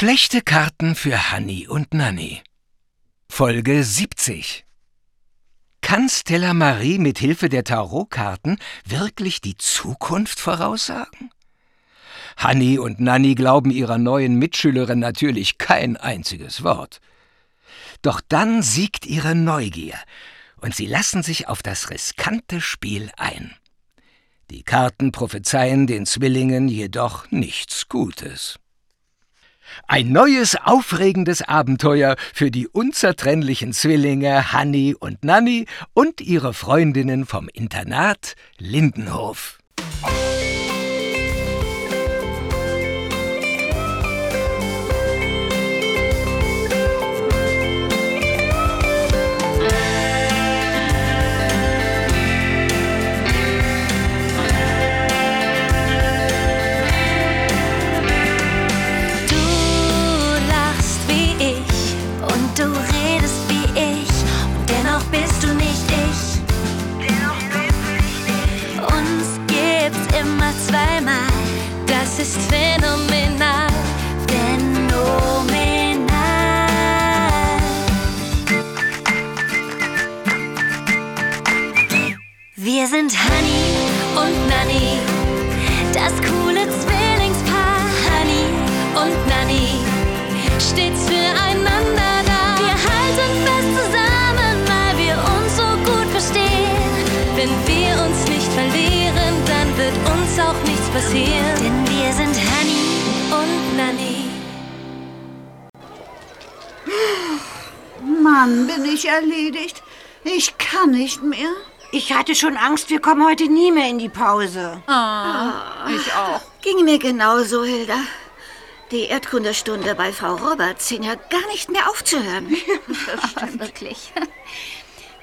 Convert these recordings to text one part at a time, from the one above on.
Schlechte Karten für Hanni und Nanni. Folge 70. Kann Stella Marie mit Hilfe der Tarotkarten wirklich die Zukunft voraussagen? Hanni und Nanni glauben ihrer neuen Mitschülerin natürlich kein einziges Wort. Doch dann siegt ihre Neugier und sie lassen sich auf das riskante Spiel ein. Die Karten prophezeien den Zwillingen jedoch nichts Gutes. Ein neues, aufregendes Abenteuer für die unzertrennlichen Zwillinge Hanni und Nanni und ihre Freundinnen vom Internat Lindenhof. Ist phänomenal, phänomenal. Wir sind Honey und Nanny, das coole Zwillingspaar. Honey und Nanny, stets füreinander da. Wir halten fest zusammen, weil wir uns so gut verstehen. Wenn wir uns nicht verlieren, dann wird uns auch nichts passieren. Mann, bin ich erledigt. Ich kann nicht mehr. Ich hatte schon Angst, wir kommen heute nie mehr in die Pause. Ah, ich auch. Ging mir genauso, Hilda. Die Erdkundestunde bei Frau Roberts schien ja gar nicht mehr aufzuhören. das stimmt. Wirklich.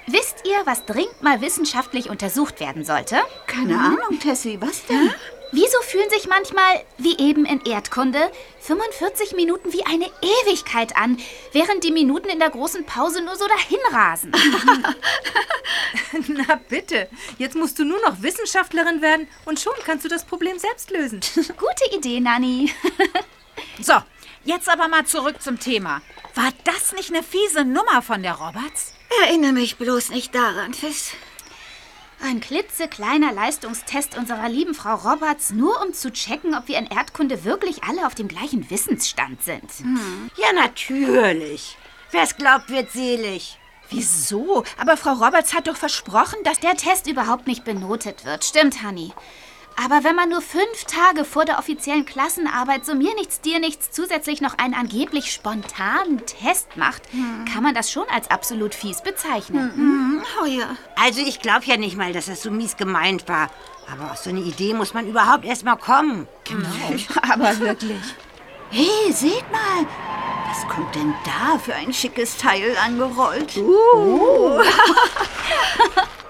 Wisst ihr, was dringend mal wissenschaftlich untersucht werden sollte? Keine hm? Ahnung, Tessie. Was denn? Wieso fühlen sich manchmal, wie eben in Erdkunde, 45 Minuten wie eine Ewigkeit an, während die Minuten in der großen Pause nur so dahinrasen? Na bitte, jetzt musst du nur noch Wissenschaftlerin werden und schon kannst du das Problem selbst lösen. Gute Idee, Nanni. so, jetzt aber mal zurück zum Thema. War das nicht eine fiese Nummer von der Roberts? Erinnere mich bloß nicht daran, Fiss. Ein klitzekleiner Leistungstest unserer lieben Frau Roberts, nur um zu checken, ob wir in Erdkunde wirklich alle auf dem gleichen Wissensstand sind. Hm. Ja, natürlich. Wer es glaubt, wird selig. Wieso? Aber Frau Roberts hat doch versprochen, dass der Test überhaupt nicht benotet wird. Stimmt, Honey. Aber wenn man nur fünf Tage vor der offiziellen Klassenarbeit so mir nichts, dir nichts zusätzlich noch einen angeblich spontanen Test macht, hm. kann man das schon als absolut fies bezeichnen. Hm. Hm? Oh ja. Also ich glaube ja nicht mal, dass das so mies gemeint war. Aber auf so eine Idee muss man überhaupt erst mal kommen. Genau. Aber wirklich. Hey, seht mal. Was kommt denn da für ein schickes Teil angerollt? Uh.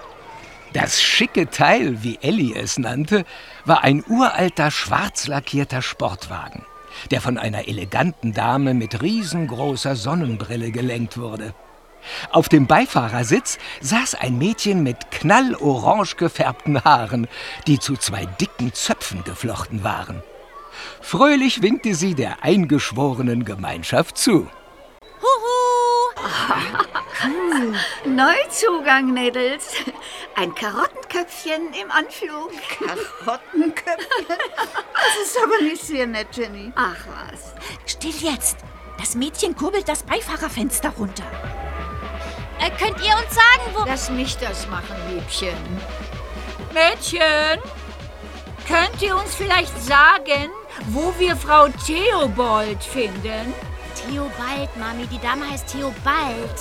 Das schicke Teil, wie Ellie es nannte, war ein uralter schwarz lackierter Sportwagen, der von einer eleganten Dame mit riesengroßer Sonnenbrille gelenkt wurde. Auf dem Beifahrersitz saß ein Mädchen mit knallorange gefärbten Haaren, die zu zwei dicken Zöpfen geflochten waren. Fröhlich winkte sie der eingeschworenen Gemeinschaft zu. Hm, Neuzugang, Mädels. Ein Karottenköpfchen im Anflug. Karottenköpfchen? Das ist aber nicht sehr nett, Jenny. Ach was. Still jetzt. Das Mädchen kurbelt das Beifahrerfenster runter. Äh, könnt ihr uns sagen, wo... Lass mich das machen, Liebchen. Mädchen, könnt ihr uns vielleicht sagen, wo wir Frau Theobald finden? Theobald, Mami. Die Dame heißt Theobald.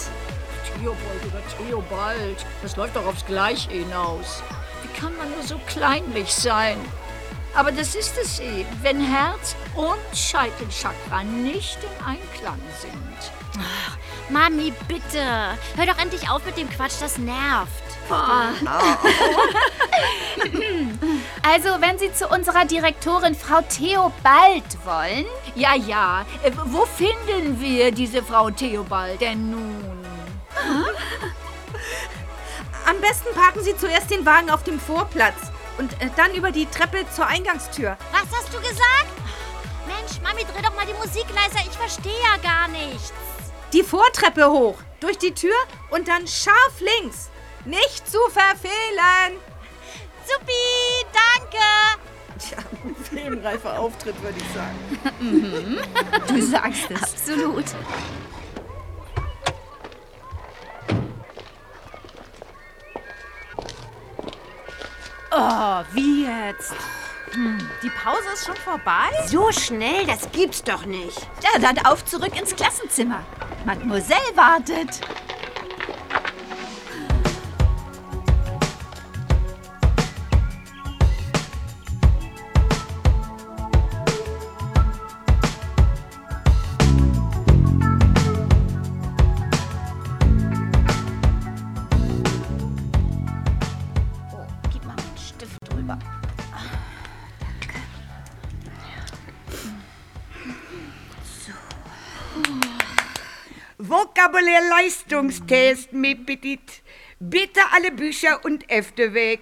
Theobald oder Theobald. Das läuft doch aufs Gleiche hinaus. Wie kann man nur so kleinlich sein? Aber das ist es eben, wenn Herz und Scheitelchakra nicht im Einklang sind. Ach, Mami, bitte. Hör doch endlich auf mit dem Quatsch, das nervt. also, wenn Sie zu unserer Direktorin Frau Theobald wollen. Ja, ja. Äh, wo finden wir diese Frau Theobald denn nun? Am besten parken Sie zuerst den Wagen auf dem Vorplatz und äh, dann über die Treppe zur Eingangstür. Was hast du gesagt? Mensch, Mami, dreh doch mal die Musik leiser. Ich verstehe ja gar nichts. Die Vortreppe hoch, durch die Tür und dann scharf links. Nicht zu verfehlen. Supi, danke. Tja, filmreifer Auftritt, würde ich sagen. Du sagst es. Absolut. Oh, wie jetzt? Hm, die Pause ist schon vorbei? So schnell, das gibt's doch nicht. Ja, dann auf zurück ins Klassenzimmer. Mademoiselle wartet. Vokabulär-Leistungstest, mes petites. Bitte alle Bücher und Hefte weg.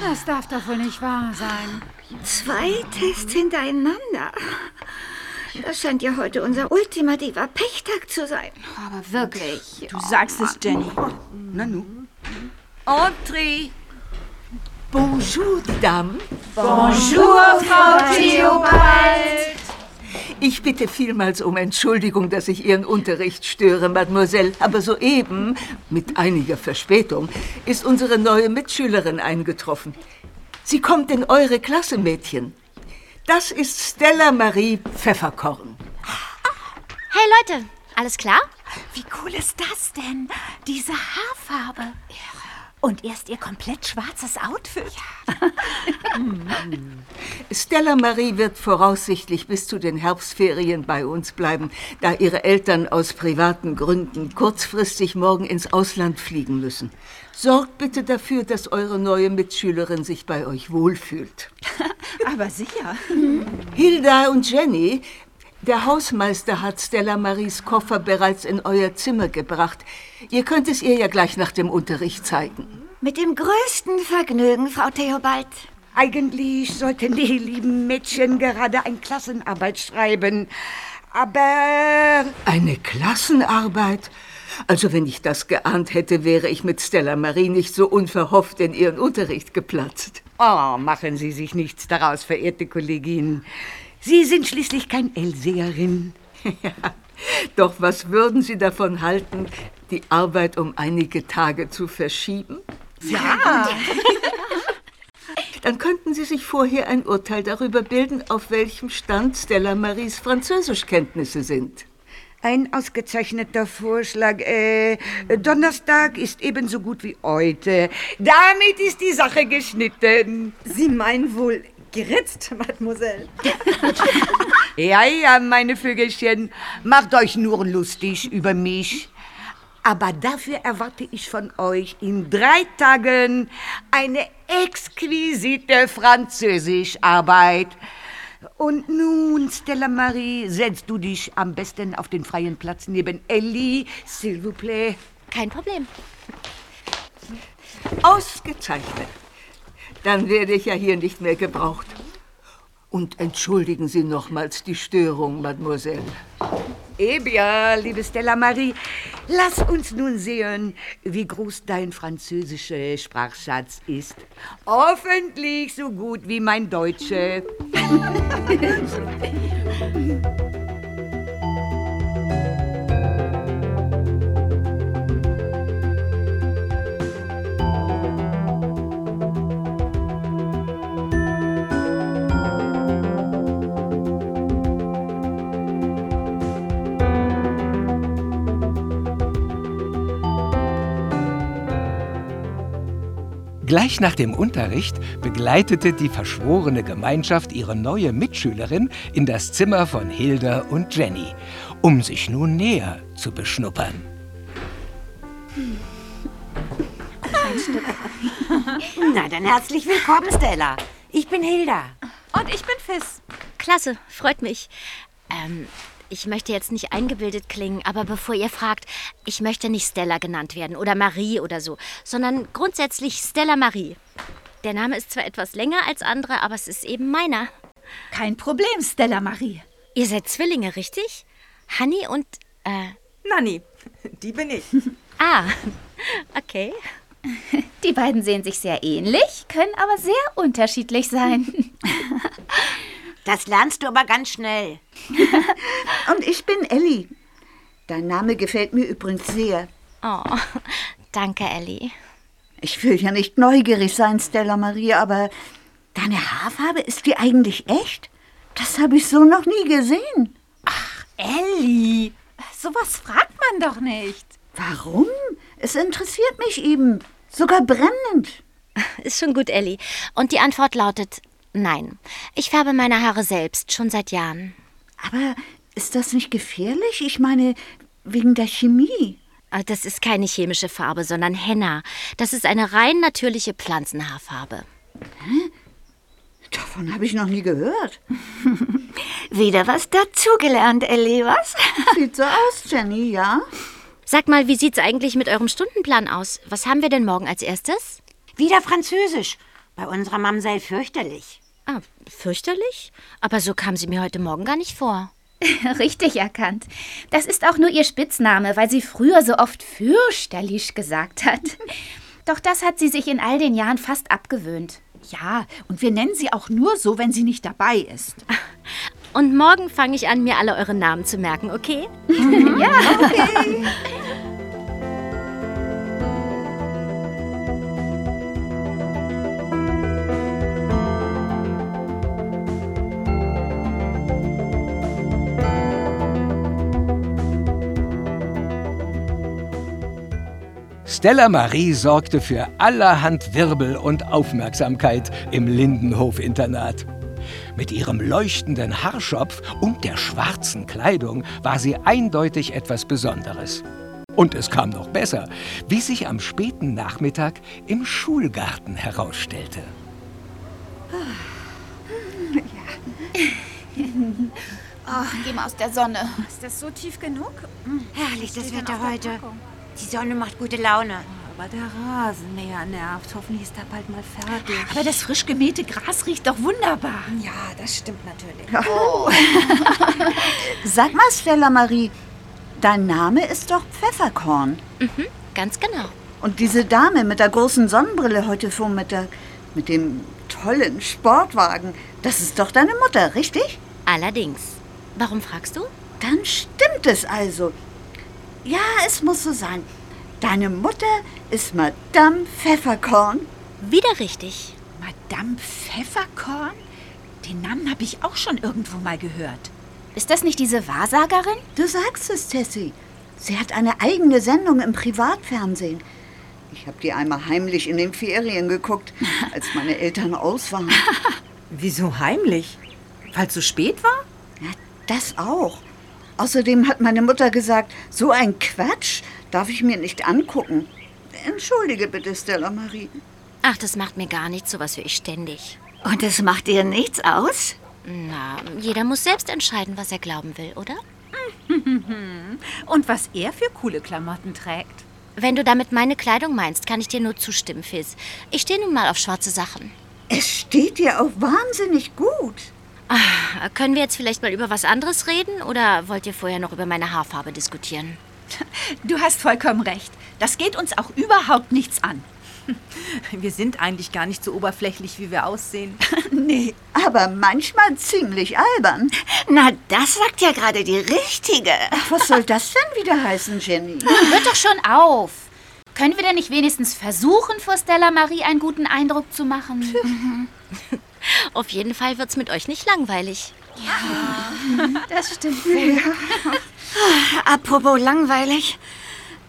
Das darf doch wohl nicht wahr sein. Zwei Tests hintereinander. Das scheint ja heute unser ultimativer Pechtag zu sein. Aber wirklich. Du sagst es, Jenny. Nanu. Entrez. Bonjour, die Damen. Bonjour, Frau Theobald. Ich bitte vielmals um Entschuldigung, dass ich Ihren Unterricht störe, Mademoiselle. Aber soeben, mit einiger Verspätung, ist unsere neue Mitschülerin eingetroffen. Sie kommt in eure Klasse, Mädchen. Das ist Stella Marie Pfefferkorn. Hey Leute, alles klar? Wie cool ist das denn? Diese Haarfarbe. Und erst ihr komplett schwarzes Outfit. Stella Marie wird voraussichtlich bis zu den Herbstferien bei uns bleiben, da ihre Eltern aus privaten Gründen kurzfristig morgen ins Ausland fliegen müssen. Sorgt bitte dafür, dass eure neue Mitschülerin sich bei euch wohlfühlt. Aber sicher. Hilda und Jenny, der Hausmeister hat Stella Maries Koffer bereits in euer Zimmer gebracht. Ihr könnt es ihr ja gleich nach dem Unterricht zeigen. Mit dem größten Vergnügen, Frau Theobald. Eigentlich sollten die lieben Mädchen gerade ein Klassenarbeit schreiben. Aber Eine Klassenarbeit? Also wenn ich das geahnt hätte, wäre ich mit Stella Marie nicht so unverhofft in ihren Unterricht geplatzt. Oh, machen Sie sich nichts daraus, verehrte Kollegin. Sie sind schließlich kein Ellseherin. Ja, doch was würden Sie davon halten, die Arbeit um einige Tage zu verschieben? Ja. Dann könnten Sie sich vorher ein Urteil darüber bilden, auf welchem Stand Stella Maries Französischkenntnisse sind. Ein ausgezeichneter Vorschlag. Äh, Donnerstag ist ebenso gut wie heute. Damit ist die Sache geschnitten. Sie meinen wohl geritzt, Mademoiselle. Ja, ja, meine Vögelchen, macht euch nur lustig über mich. Aber dafür erwarte ich von euch in drei Tagen eine exquisite Französischarbeit. Und nun, Stella Marie, setzt du dich am besten auf den freien Platz neben Ellie, s'il vous plaît. Kein Problem. Ausgezeichnet. Dann werde ich ja hier nicht mehr gebraucht. Und entschuldigen Sie nochmals die Störung, Mademoiselle. Eh bien, liebe Stella Marie, lass uns nun sehen, wie groß dein französischer Sprachschatz ist. Hoffentlich so gut wie mein Deutsche. Gleich nach dem Unterricht begleitete die verschworene Gemeinschaft ihre neue Mitschülerin in das Zimmer von Hilda und Jenny, um sich nun näher zu beschnuppern. Na, dann herzlich willkommen, Stella. Ich bin Hilda. Und ich bin Fiss. Klasse, freut mich. Ähm, ich möchte jetzt nicht eingebildet klingen, aber bevor ihr fragt, ich möchte nicht Stella genannt werden oder Marie oder so, sondern grundsätzlich Stella Marie. Der Name ist zwar etwas länger als andere, aber es ist eben meiner. Kein Problem, Stella Marie. Ihr seid Zwillinge, richtig? Hanni und, äh... Nanni, die bin ich. Ah, okay. Die beiden sehen sich sehr ähnlich, können aber sehr unterschiedlich sein. Das lernst du aber ganz schnell. Und ich bin Elli. Dein Name gefällt mir übrigens sehr. Oh, danke, Ellie. Ich will ja nicht neugierig sein, Stella Marie, aber deine Haarfarbe, ist die eigentlich echt? Das habe ich so noch nie gesehen. Elli, sowas fragt man doch nicht. Warum? Es interessiert mich eben. Sogar brennend. Ist schon gut, Ellie. Und die Antwort lautet nein. Ich färbe meine Haare selbst, schon seit Jahren. Aber ist das nicht gefährlich? Ich meine, wegen der Chemie. Äh, Das ist keine chemische Farbe, sondern Henna. Das ist eine rein natürliche Pflanzenhaarfarbe. Davon habe ich noch nie gehört. Wieder was dazugelernt, Ellie, was? Sieht so aus, Jenny, ja? Sag mal, wie sieht's eigentlich mit eurem Stundenplan aus? Was haben wir denn morgen als erstes? Wieder Französisch. Bei unserer Mamsell fürchterlich. Ah, fürchterlich? Aber so kam sie mir heute Morgen gar nicht vor. Richtig erkannt. Das ist auch nur ihr Spitzname, weil sie früher so oft fürchterlich gesagt hat. Doch das hat sie sich in all den Jahren fast abgewöhnt. Ja, und wir nennen sie auch nur so, wenn sie nicht dabei ist. Und morgen fange ich an, mir alle eure Namen zu merken, okay? ja, okay. Stella Marie sorgte für allerhand Wirbel und Aufmerksamkeit im Lindenhof-Internat. Mit ihrem leuchtenden Haarschopf und der schwarzen Kleidung war sie eindeutig etwas Besonderes. Und es kam noch besser, wie sich am späten Nachmittag im Schulgarten herausstellte. Oh, geh mal aus der Sonne. Ist das so tief genug? Herrlich, das Wetter heute. Packung. Die Sonne macht gute Laune. Aber der Rasenmäher nervt. Hoffentlich ist er bald mal fertig. Aber das frisch gemähte Gras riecht doch wunderbar. Ja, das stimmt natürlich. Oh. Sag mal, Stella Marie, dein Name ist doch Pfefferkorn. Mhm, ganz genau. Und diese Dame mit der großen Sonnenbrille heute Vormittag, mit dem tollen Sportwagen, das ist doch deine Mutter, richtig? Allerdings. Warum fragst du? Dann stimmt es also. Ja, es muss so sein. Deine Mutter ist Madame Pfefferkorn. Wieder richtig. Madame Pfefferkorn? Den Namen habe ich auch schon irgendwo mal gehört. Ist das nicht diese Wahrsagerin? Du sagst es, Tessie. Sie hat eine eigene Sendung im Privatfernsehen. Ich habe die einmal heimlich in den Ferien geguckt, als meine Eltern aus waren. Wieso heimlich? Weil es so spät war? Ja, das auch. Außerdem hat meine Mutter gesagt, so ein Quatsch darf ich mir nicht angucken. Entschuldige bitte, Stella Marie. Ach, das macht mir gar nichts, sowas höre ich ständig. Und es macht dir nichts aus? Na, jeder muss selbst entscheiden, was er glauben will, oder? Und was er für coole Klamotten trägt. Wenn du damit meine Kleidung meinst, kann ich dir nur zustimmen, Fizz. Ich stehe nun mal auf schwarze Sachen. Es steht dir auch wahnsinnig gut. Ah, können wir jetzt vielleicht mal über was anderes reden oder wollt ihr vorher noch über meine Haarfarbe diskutieren? Du hast vollkommen recht. Das geht uns auch überhaupt nichts an. Wir sind eigentlich gar nicht so oberflächlich, wie wir aussehen. nee. Aber manchmal ziemlich albern. Na, das sagt ja gerade die Richtige. Ach, was soll das denn wieder heißen, Jenny? Hört doch schon auf. Können wir denn nicht wenigstens versuchen, vor Stella Marie einen guten Eindruck zu machen? Auf jeden Fall wird's mit euch nicht langweilig. Das stimmt. Apropos langweilig.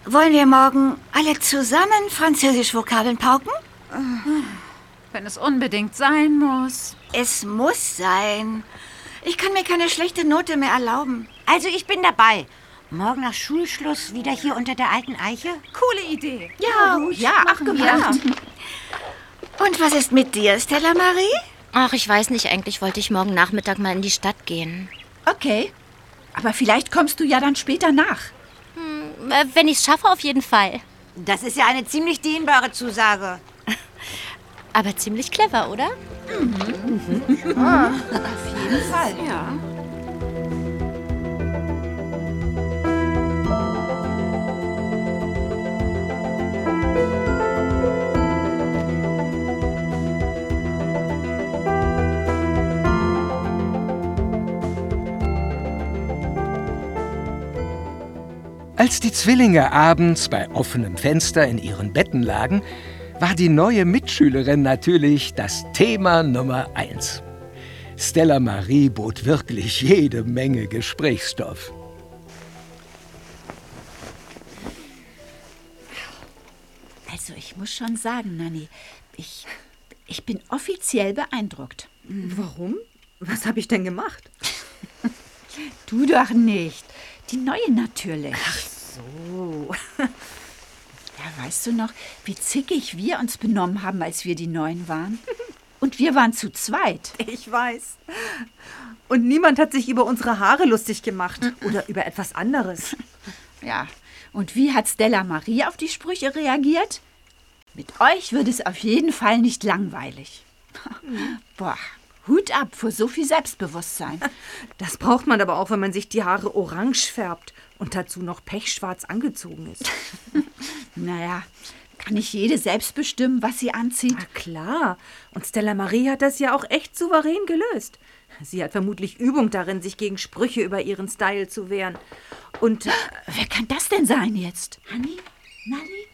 Wollen wir morgen alle zusammen Französisch-Vokabeln pauken? Wenn es unbedingt sein muss. Es muss sein. Ich kann mir keine schlechte Note mehr erlauben. Also ich bin dabei. Morgen nach Schulschluss wieder hier unter der alten Eiche? Coole Idee. Ja, ja, abgemacht. Und was ist mit dir, Stella Marie? Ach, ich weiß nicht, eigentlich wollte ich morgen Nachmittag mal in die Stadt gehen. Okay. Aber vielleicht kommst du ja dann später nach. Hm, äh, wenn ich's schaffe, auf jeden Fall. Das ist ja eine ziemlich dehnbare Zusage. Aber ziemlich clever, oder? Ja, auf jeden Fall. Ja. Als die Zwillinge abends bei offenem Fenster in ihren Betten lagen, war die neue Mitschülerin natürlich das Thema Nummer eins. Stella Marie bot wirklich jede Menge Gesprächsstoff. Also ich muss schon sagen, Nanni, ich, ich bin offiziell beeindruckt. Warum? Was habe ich denn gemacht? Du doch nicht. Die neue natürlich. Ach so. Ja, weißt du noch, wie zickig wir uns benommen haben, als wir die Neuen waren? Und wir waren zu zweit. Ich weiß. Und niemand hat sich über unsere Haare lustig gemacht oder über etwas anderes. Ja, und wie hat Stella Marie auf die Sprüche reagiert? Mit euch wird es auf jeden Fall nicht langweilig. Boah, Hut ab vor so viel Selbstbewusstsein. Das braucht man aber auch, wenn man sich die Haare orange färbt und dazu noch pechschwarz angezogen ist. naja, kann nicht jede selbst bestimmen, was sie anzieht? Na klar. Und Stella Marie hat das ja auch echt souverän gelöst. Sie hat vermutlich Übung darin, sich gegen Sprüche über ihren Style zu wehren. Und äh, wer kann das denn sein jetzt? Hanni? Nanni?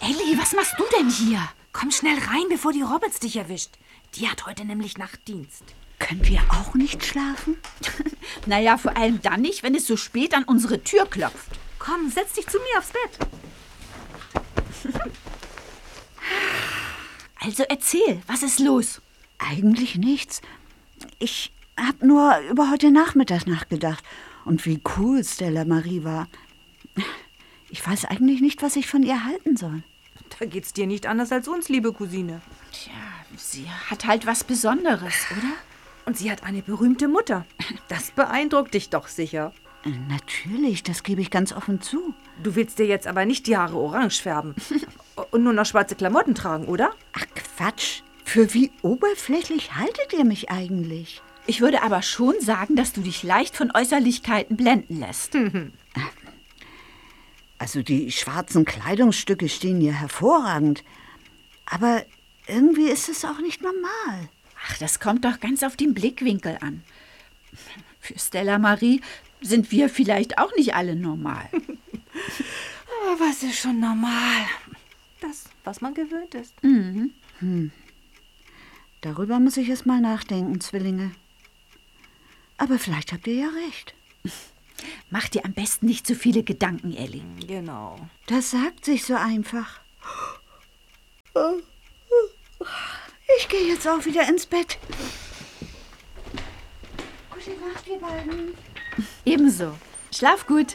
Elli, was machst du denn hier? Komm schnell rein, bevor die Roberts dich erwischt. Die hat heute nämlich Nachtdienst. Können wir auch nicht schlafen? naja, vor allem dann nicht, wenn es so spät an unsere Tür klopft. Komm, setz dich zu mir aufs Bett. Also erzähl, was ist los? Eigentlich nichts. Ich habe nur über heute Nachmittag nachgedacht und wie cool Stella Marie war. Ich weiß eigentlich nicht, was ich von ihr halten soll. Da geht's dir nicht anders als uns, liebe Cousine. Tja, sie hat halt was Besonderes, oder? Und sie hat eine berühmte Mutter. Das beeindruckt dich doch sicher. Natürlich, das gebe ich ganz offen zu. Du willst dir jetzt aber nicht die Haare orange färben und nur noch schwarze Klamotten tragen, oder? Ach Quatsch. Für wie oberflächlich haltet ihr mich eigentlich? Ich würde aber schon sagen, dass du dich leicht von Äußerlichkeiten blenden lässt. Also die schwarzen Kleidungsstücke stehen ja hervorragend. Aber irgendwie ist es auch nicht normal. Ach, das kommt doch ganz auf den Blickwinkel an. Für Stella Marie sind wir vielleicht auch nicht alle normal. Aber was ist schon normal? Das, was man gewöhnt ist. Mhm. Hm. Darüber muss ich erst mal nachdenken, Zwillinge. Aber vielleicht habt ihr ja recht. Mach dir am besten nicht zu viele Gedanken, Ellie. Genau. Das sagt sich so einfach. Ich gehe jetzt auch wieder ins Bett. Gute Nacht, ihr beiden. Ebenso. Schlaf gut.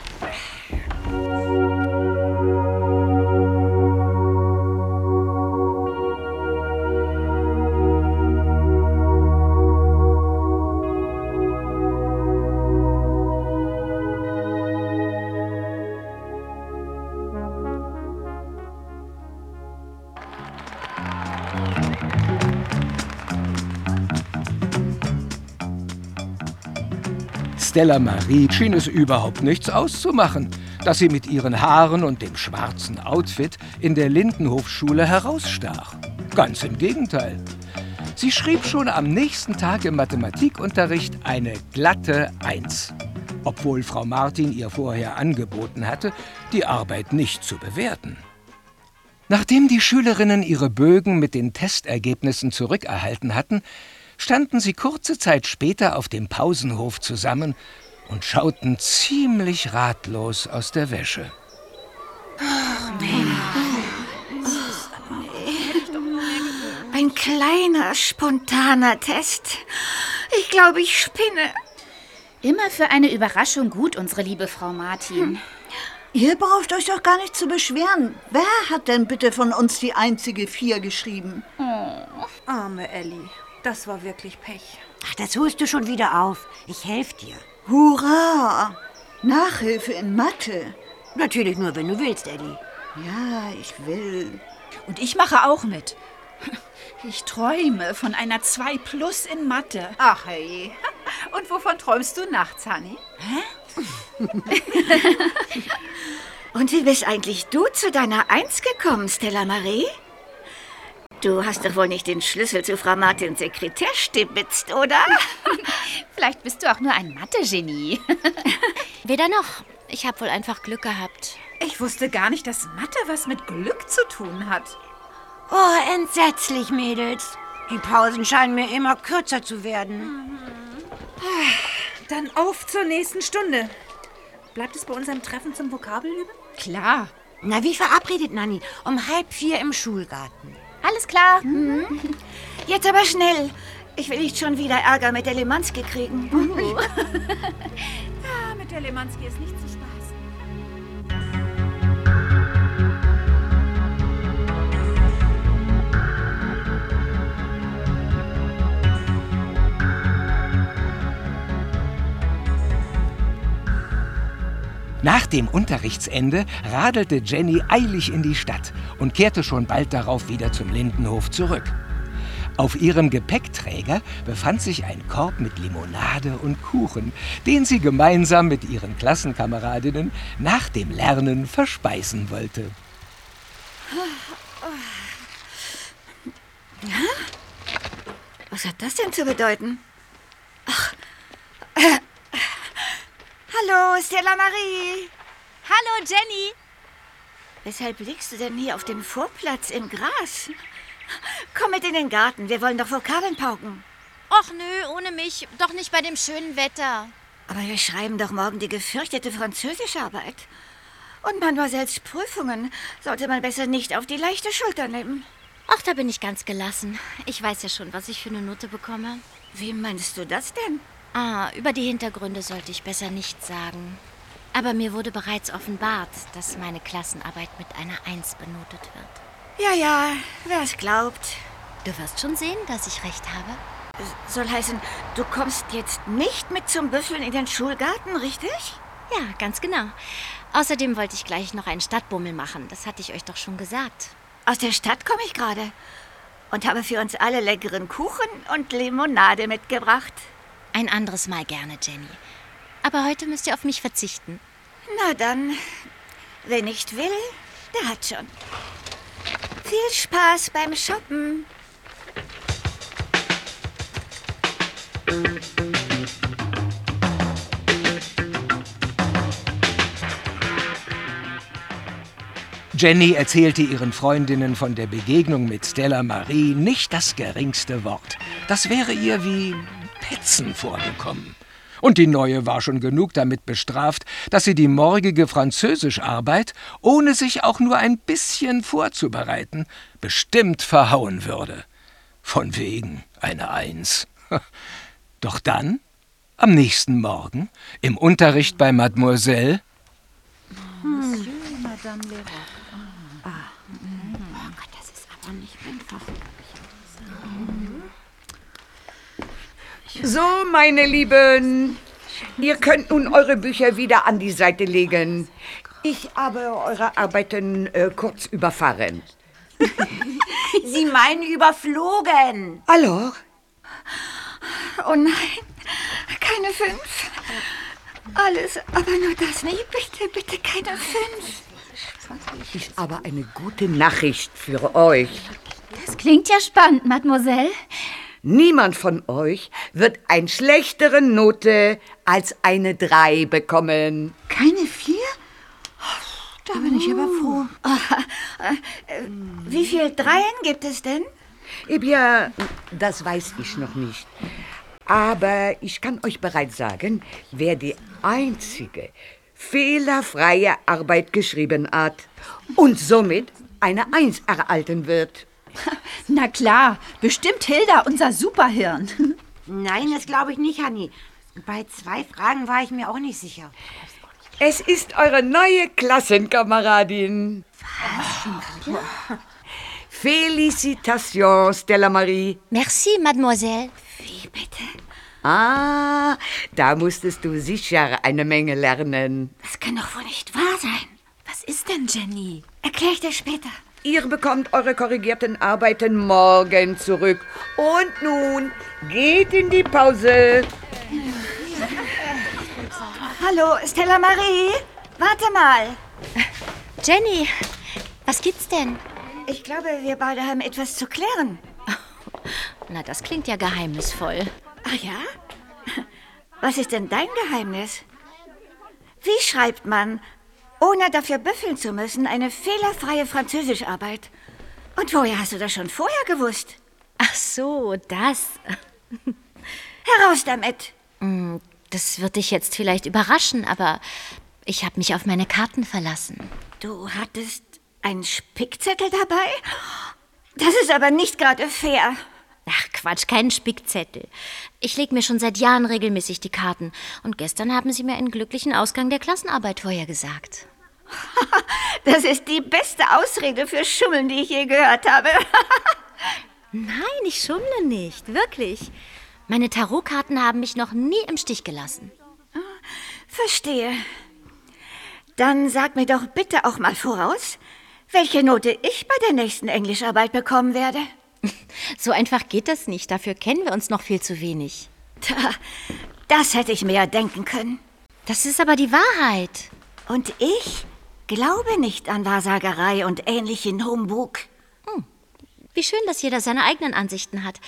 Stella Marie schien es überhaupt nichts auszumachen, dass sie mit ihren Haaren und dem schwarzen Outfit in der Lindenhofschule herausstach. Ganz im Gegenteil. Sie schrieb schon am nächsten Tag im Mathematikunterricht eine glatte Eins, obwohl Frau Martin ihr vorher angeboten hatte, die Arbeit nicht zu bewerten. Nachdem die Schülerinnen ihre Bögen mit den Testergebnissen zurückerhalten hatten, standen sie kurze Zeit später auf dem Pausenhof zusammen und schauten ziemlich ratlos aus der Wäsche. Ein kleiner, spontaner Test. Ich glaube, ich spinne. Immer für eine Überraschung gut, unsere liebe Frau Martin. Ihr braucht euch doch gar nicht zu beschweren. Wer hat denn bitte von uns die einzige Vier geschrieben? Oh. Arme Ellie. Das war wirklich Pech. Ach, das holst du schon wieder auf. Ich helfe dir. Hurra! Nachhilfe in Mathe. Natürlich nur, wenn du willst, Ellie. Ja, ich will. Und ich mache auch mit. Ich träume von einer 2 Plus in Mathe. Ach hey. Und wovon träumst du nachts, Hanni? Und wie bist eigentlich du zu deiner Eins gekommen, Stella Marie? Du hast doch wohl nicht den Schlüssel zu Frau Martins Sekretär stibitzt, oder? Vielleicht bist du auch nur ein Mathe-Genie. Weder noch. Ich habe wohl einfach Glück gehabt. Ich wusste gar nicht, dass Mathe was mit Glück zu tun hat. Oh, entsetzlich, Mädels. Die Pausen scheinen mir immer kürzer zu werden. Dann auf zur nächsten Stunde. Bleibt es bei unserem Treffen zum Vokabelüben? Klar. Na, wie verabredet, Nanni? Um halb vier im Schulgarten. Alles klar. Mhm. Jetzt aber schnell. Ich will nicht schon wieder Ärger mit der Lemanski kriegen. Ja, mit der Lemanski ist nicht zu spaßen. Nach dem Unterrichtsende radelte Jenny eilig in die Stadt und kehrte schon bald darauf wieder zum Lindenhof zurück. Auf ihrem Gepäckträger befand sich ein Korb mit Limonade und Kuchen, den sie gemeinsam mit ihren Klassenkameradinnen nach dem Lernen verspeisen wollte. Was hat das denn zu bedeuten? Ach. Äh. Hallo, Stella Marie. Hallo, Jenny. Weshalb liegst du denn hier auf dem Vorplatz im Gras? Komm mit in den Garten, wir wollen doch Vokabeln pauken. Och nö, ohne mich. Doch nicht bei dem schönen Wetter. Aber wir schreiben doch morgen die gefürchtete Französischarbeit. Und Mademoiselles Prüfungen sollte man besser nicht auf die leichte Schulter nehmen. Ach, da bin ich ganz gelassen. Ich weiß ja schon, was ich für eine Note bekomme. Wie meinst du das denn? Ah, über die Hintergründe sollte ich besser nichts sagen. Aber mir wurde bereits offenbart, dass meine Klassenarbeit mit einer Eins benotet wird. Ja, ja, wer es glaubt. Du wirst schon sehen, dass ich recht habe. Soll heißen, du kommst jetzt nicht mit zum Büffeln in den Schulgarten, richtig? Ja, ganz genau. Außerdem wollte ich gleich noch einen Stadtbummel machen. Das hatte ich euch doch schon gesagt. Aus der Stadt komme ich gerade und habe für uns alle leckeren Kuchen und Limonade mitgebracht. Ein anderes Mal gerne, Jenny. Aber heute müsst ihr auf mich verzichten. Na dann, wer nicht will, der hat schon. Viel Spaß beim Shoppen. Jenny erzählte ihren Freundinnen von der Begegnung mit Stella Marie nicht das geringste Wort. Das wäre ihr wie Petzen vorgekommen. Und die Neue war schon genug damit bestraft, dass sie die morgige Französischarbeit, ohne sich auch nur ein bisschen vorzubereiten, bestimmt verhauen würde. Von wegen eine Eins. Doch dann, am nächsten Morgen, im Unterricht bei Mademoiselle, Madame Leroy. Oh Gott, das ist aber nicht einfach. So, meine Lieben, ihr könnt nun eure Bücher wieder an die Seite legen. Ich habe eure Arbeiten äh, kurz überfahren. Sie meinen überflogen. Alors? Oh nein, keine fünf. Alles, aber nur das nicht. Bitte, bitte keine fünf. Ist aber eine gute Nachricht für euch. Das klingt ja spannend, Mademoiselle. Niemand von euch wird eine schlechtere Note als eine 3 bekommen. Keine vier? Da bin ich aber froh. Wie viel Dreien gibt es denn? Eh bien, das weiß ich noch nicht. Aber ich kann euch bereits sagen, wer die einzige fehlerfreie Arbeit geschrieben hat und somit eine Eins erhalten wird. Na klar, bestimmt Hilda, unser Superhirn. Nein, das glaube ich nicht, Hanni. Bei zwei Fragen war ich mir auch nicht sicher. Es ist eure neue Klassenkameradin. Félicitations, Stella Marie. Merci, Mademoiselle. Wie bitte? Ah, da musstest du sicher eine Menge lernen. Das kann doch wohl nicht wahr sein. Was ist denn, Jenny? Erklär ich dir später. Ihr bekommt eure korrigierten Arbeiten morgen zurück. Und nun geht in die Pause. Hallo, Stella Marie. Warte mal. Jenny, was gibt's denn? Ich glaube, wir beide haben etwas zu klären. Na, das klingt ja geheimnisvoll. Ach ja? Was ist denn dein Geheimnis? Wie schreibt man, ohne dafür büffeln zu müssen, eine fehlerfreie Französischarbeit? Und woher hast du das schon vorher gewusst? Ach so, das. Heraus damit! Hm, Das wird dich jetzt vielleicht überraschen, aber ich habe mich auf meine Karten verlassen. Du hattest einen Spickzettel dabei? Das ist aber nicht gerade fair. Ach Quatsch, keinen Spickzettel. Ich lege mir schon seit Jahren regelmäßig die Karten. Und gestern haben sie mir einen glücklichen Ausgang der Klassenarbeit vorhergesagt. Das ist die beste Ausrede für Schummeln, die ich je gehört habe. Nein, ich schummle nicht, wirklich. Meine Tarotkarten haben mich noch nie im Stich gelassen. Verstehe. Dann sag mir doch bitte auch mal voraus, welche Note ich bei der nächsten Englischarbeit bekommen werde. So einfach geht das nicht. Dafür kennen wir uns noch viel zu wenig. Tja, das hätte ich mir ja denken können. Das ist aber die Wahrheit. Und ich glaube nicht an Wahrsagerei und ähnlichen Humbug. Wie schön, dass jeder seine eigenen Ansichten hat.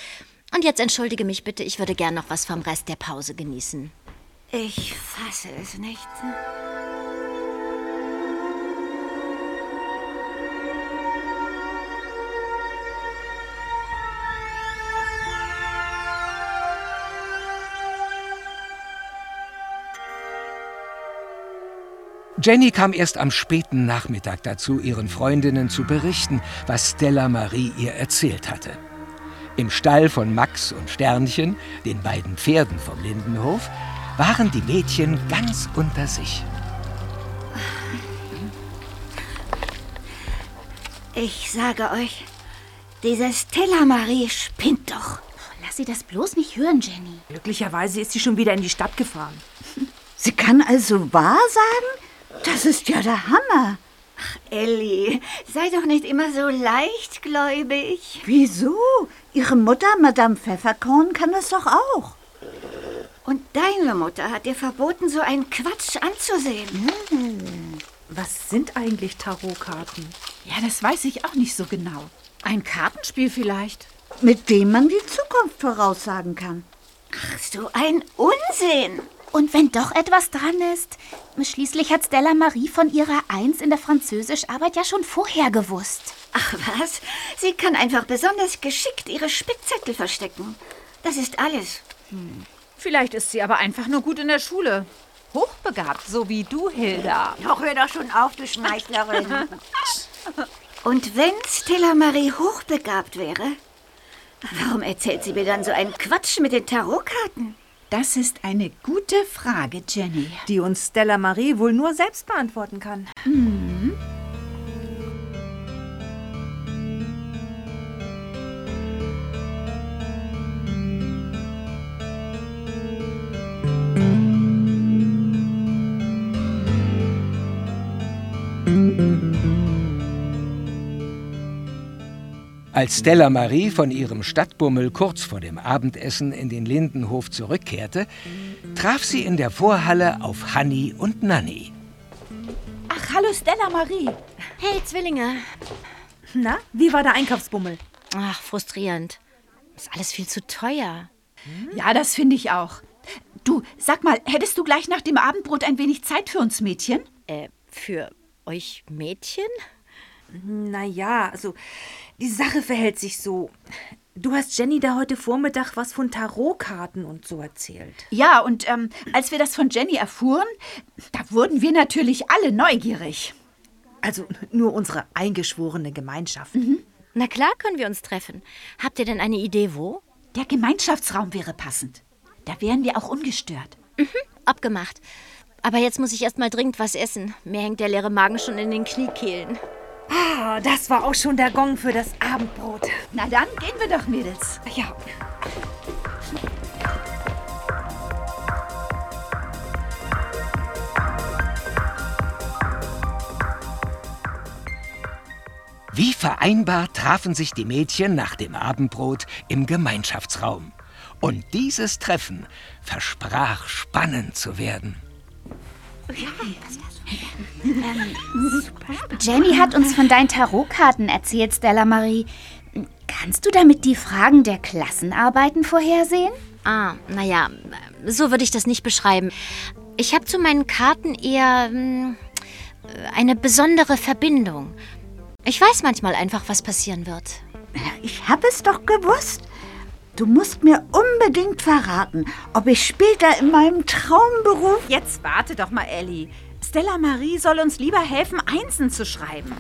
Und jetzt entschuldige mich bitte, ich würde gern noch was vom Rest der Pause genießen. Ich fasse es nicht. Jenny kam erst am späten Nachmittag dazu, ihren Freundinnen zu berichten, was Stella Marie ihr erzählt hatte. Im Stall von Max und Sternchen, den beiden Pferden vom Lindenhof, waren die Mädchen ganz unter sich. Ich sage euch, diese Stella Marie spinnt doch. Lass sie das bloß nicht hören, Jenny. Glücklicherweise ist sie schon wieder in die Stadt gefahren. Sie kann also wahr sagen? Das ist ja der Hammer. Elli, sei doch nicht immer so leichtgläubig. Wieso? Ihre Mutter, Madame Pfefferkorn, kann das doch auch. Und deine Mutter hat dir verboten, so einen Quatsch anzusehen. Was sind eigentlich Tarotkarten? Ja, das weiß ich auch nicht so genau. Ein Kartenspiel vielleicht. Mit dem man die Zukunft voraussagen kann. Ach, so ein Unsinn. Und wenn doch etwas dran ist, schließlich hat Stella Marie von ihrer Eins in der Französischarbeit ja schon vorher gewusst. Ach was, sie kann einfach besonders geschickt ihre Spickzettel verstecken. Das ist alles. Vielleicht ist sie aber einfach nur gut in der Schule. Hochbegabt, so wie du, Hilda. Doch, hör doch schon auf, du Schmeichlerin. Und wenn Stella Marie hochbegabt wäre, warum erzählt sie mir dann so einen Quatsch mit den Tarotkarten? Das ist eine gute Frage, Jenny. Die uns Stella Marie wohl nur selbst beantworten kann. Als Stella Marie von ihrem Stadtbummel kurz vor dem Abendessen in den Lindenhof zurückkehrte, traf sie in der Vorhalle auf Hanni und Nanni. Ach, hallo Stella Marie. Hey, Zwillinge. Na, wie war der Einkaufsbummel? Ach, frustrierend. Ist alles viel zu teuer. Ja, das finde ich auch. Du, sag mal, hättest du gleich nach dem Abendbrot ein wenig Zeit für uns Mädchen? Äh, für euch Mädchen? Naja, also die Sache verhält sich so. Du hast Jenny da heute Vormittag was von Tarotkarten und so erzählt. Ja, und ähm, als wir das von Jenny erfuhren, da wurden wir natürlich alle neugierig. Also nur unsere eingeschworene Gemeinschaft. Na klar können wir uns treffen. Habt ihr denn eine Idee, wo? Der Gemeinschaftsraum wäre passend. Da wären wir auch ungestört. Abgemacht. Aber jetzt muss ich erst mal dringend was essen. Mir hängt der leere Magen schon in den Kniekehlen. Ah, das war auch schon der Gong für das Abendbrot. Na dann, gehen wir doch, Mädels. Ja. Wie vereinbart trafen sich die Mädchen nach dem Abendbrot im Gemeinschaftsraum. Und dieses Treffen versprach spannend zu werden. Jenny hat uns von deinen Tarotkarten erzählt, Stella Marie. Kannst du damit die Fragen der Klassenarbeiten vorhersehen? Ah, naja, so würde ich das nicht beschreiben. Ich habe zu meinen Karten eher hm, eine besondere Verbindung. Ich weiß manchmal einfach, was passieren wird. Ich habe es doch gewusst. Du musst mir unbedingt verraten, ob ich später in meinem Traumberuf. Jetzt warte doch mal, Ellie. Stella Marie soll uns lieber helfen, Einsen zu schreiben.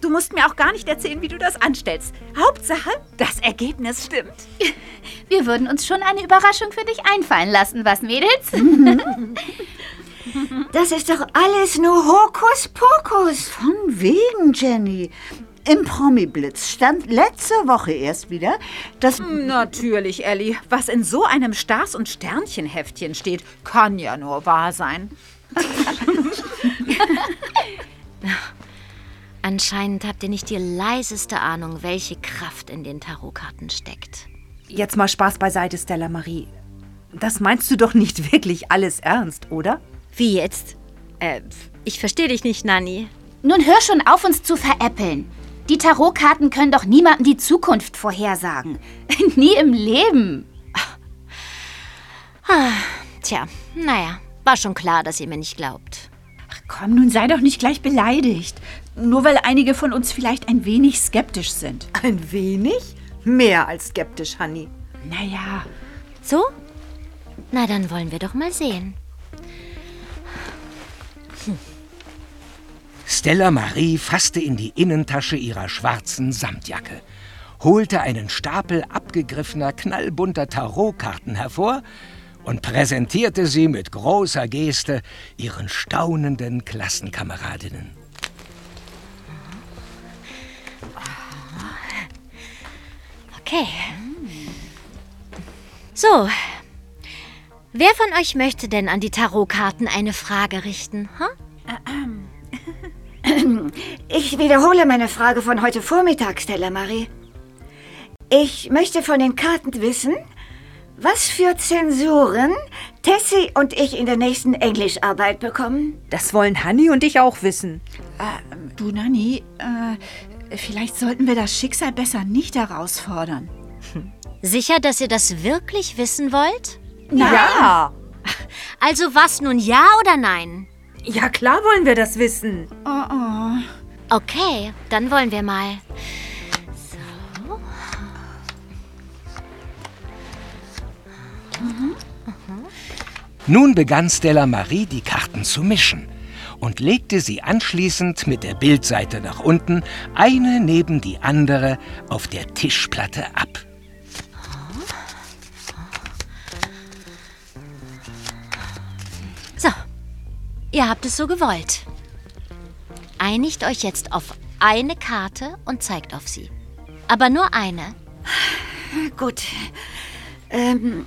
Du musst mir auch gar nicht erzählen, wie du das anstellst. Hauptsache, das Ergebnis stimmt. Wir würden uns schon eine Überraschung für dich einfallen lassen, was, Mädels? Das ist doch alles nur Hokuspokus. Von wegen, Jenny. Im Promi-Blitz stand letzte Woche erst wieder, dass. Natürlich, Ellie. Was in so einem Stars- und Sternchenheftchen steht, kann ja nur wahr sein. Anscheinend habt ihr nicht die leiseste Ahnung, welche Kraft in den Tarotkarten steckt. Jetzt mal Spaß beiseite, Stella Marie. Das meinst du doch nicht wirklich alles ernst, oder? Wie jetzt? Äh, ich verstehe dich nicht, Nanni. Nun hör schon auf, uns zu veräppeln. Die Tarotkarten können doch niemandem die Zukunft vorhersagen. Nie im Leben. Ah, tja, naja, war schon klar, dass ihr mir nicht glaubt. Komm, nun sei doch nicht gleich beleidigt. Nur weil einige von uns vielleicht ein wenig skeptisch sind. Ein wenig? Mehr als skeptisch, Hanni. Naja. So? Na, dann wollen wir doch mal sehen. Stella Marie fasste in die Innentasche ihrer schwarzen Samtjacke, holte einen Stapel abgegriffener, knallbunter Tarotkarten hervor und präsentierte sie mit großer Geste ihren staunenden Klassenkameradinnen. Okay. So. Wer von euch möchte denn an die Tarotkarten eine Frage richten? Hm? Ich wiederhole meine Frage von heute Vormittag, Stella Marie. Ich möchte von den Karten wissen, was für Zensuren Tessie und ich in der nächsten Englischarbeit bekommen. Das wollen Hanni und ich auch wissen. Äh, du, Nanni, äh, vielleicht sollten wir das Schicksal besser nicht herausfordern. Sicher, dass ihr das wirklich wissen wollt? Ja. Also was nun, ja oder nein? Ja, klar wollen wir das wissen. Oh, oh. Okay, dann wollen wir mal. Nun begann Stella Marie, die Karten zu mischen und legte sie anschließend mit der Bildseite nach unten eine neben die andere auf der Tischplatte ab. So, ihr habt es so gewollt. Einigt euch jetzt auf eine Karte und zeigt auf sie. Aber nur eine. Gut. Ähm,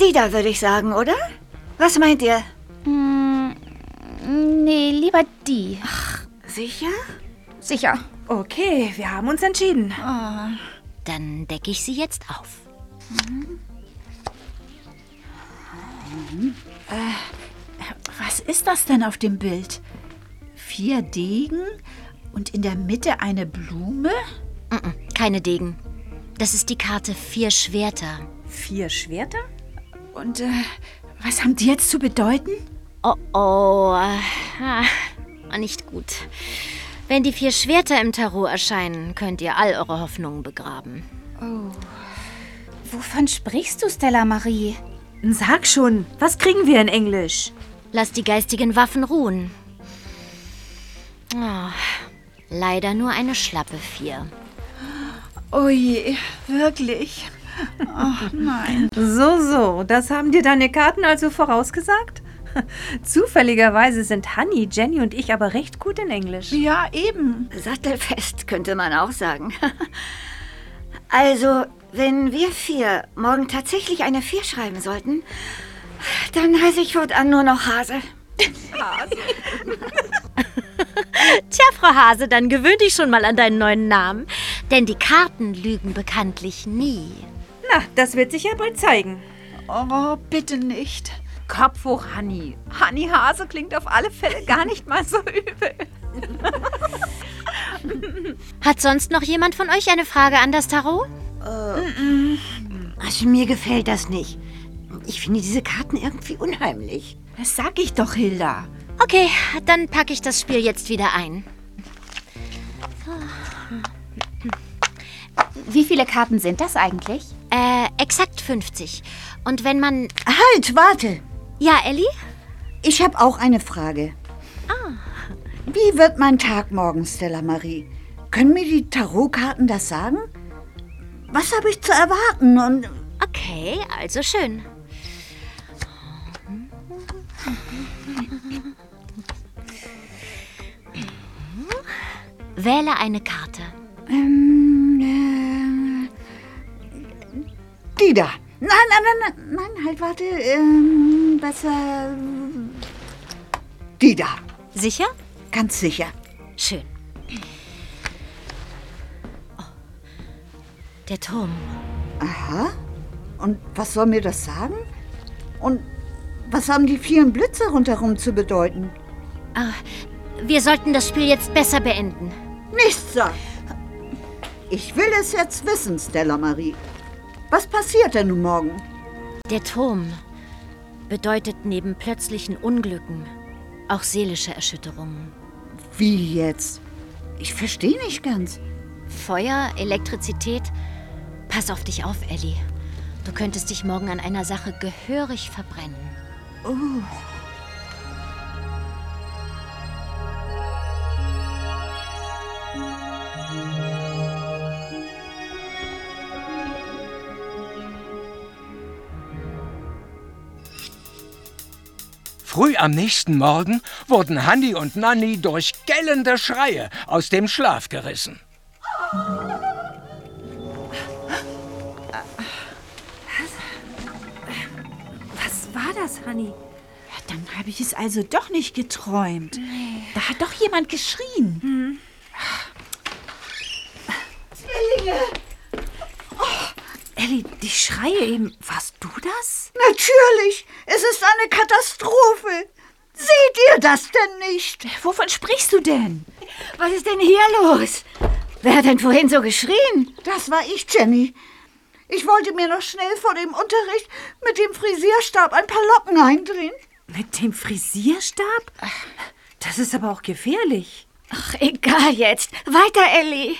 die da würde ich sagen, oder? Was meint ihr? Hm, nee, lieber die. Sicher? Sicher. Okay, wir haben uns entschieden. Dann decke ich sie jetzt auf. Was ist das denn auf dem Bild? Vier Degen und in der Mitte eine Blume? Mm-mm, keine Degen. Das ist die Karte Vier Schwerter. Vier Schwerter? Und äh, was haben die jetzt zu bedeuten? Oh oh. Ah, nicht gut. Wenn die vier Schwerter im Tarot erscheinen, könnt ihr all eure Hoffnungen begraben. Wovon sprichst du, Stella Marie? Sag schon, was kriegen wir in Englisch? Lasst die geistigen Waffen ruhen. Oh, leider nur eine schlappe Vier. Oh je, wirklich? Ach nein. So, so, das haben dir deine Karten also vorausgesagt? Zufälligerweise sind Hanni, Jenny und ich aber recht gut in Englisch. Ja, eben. Sattelfest könnte man auch sagen. Also, wenn wir vier morgen tatsächlich eine Vier schreiben sollten, dann heiße ich fortan nur noch Hase. Tja, Frau Hase, dann gewöhn dich schon mal an deinen neuen Namen. Denn die Karten lügen bekanntlich nie. Na, das wird sich ja bald zeigen. Oh, bitte nicht. Kopf hoch, Hanni. Hanni Hase klingt auf alle Fälle gar nicht mal so übel. Hat sonst noch jemand von euch eine Frage an das Tarot? Also mir gefällt das nicht. Ich finde diese Karten irgendwie unheimlich. Das sag ich doch, Hilda. Okay, dann packe ich das Spiel jetzt wieder ein. Wie viele Karten sind das eigentlich? Äh, exakt 50. Und wenn man... Halt, warte. Ja, Ellie? Ich habe auch eine Frage. Ah. Wie wird mein Tag morgen, Stella Marie? Können mir die Tarotkarten das sagen? Was habe ich zu erwarten und... Okay, also schön. Wähle eine Karte. Ähm, die da. Nein, nein, nein, nein, nein, halt, warte. Ähm, besser... Die da. Sicher? Ganz sicher. Schön. Oh. Der Turm. Aha. Und was soll mir das sagen? Und was haben die vielen Blitze rundherum zu bedeuten? Ah, wir sollten das Spiel jetzt besser beenden. Nichts sagen. Ich will es jetzt wissen, Stella Marie. Was passiert denn nun morgen? Der Turm bedeutet neben plötzlichen Unglücken auch seelische Erschütterungen. Wie jetzt? Ich verstehe nicht ganz. Feuer, Elektrizität. Pass auf dich auf, Ellie. Du könntest dich morgen an einer Sache gehörig verbrennen. Oh. Früh am nächsten Morgen wurden Hanni und Nanni durch gellende Schreie aus dem Schlaf gerissen. Was war das, Hanni? Ja, dann habe ich es also doch nicht geträumt. Da hat doch jemand geschrien. Zwillinge! Ellie, die Schreie eben. Warst du das? Natürlich! Es ist eine Katastrophe! Seht ihr das denn nicht? Wovon sprichst du denn? Was ist denn hier los? Wer hat denn vorhin so geschrien? Das war ich, Jenny. Ich wollte mir noch schnell vor dem Unterricht mit dem Frisierstab ein paar Locken eindrehen. Mit dem Frisierstab? Das ist aber auch gefährlich. Ach, egal jetzt. Weiter, Ellie.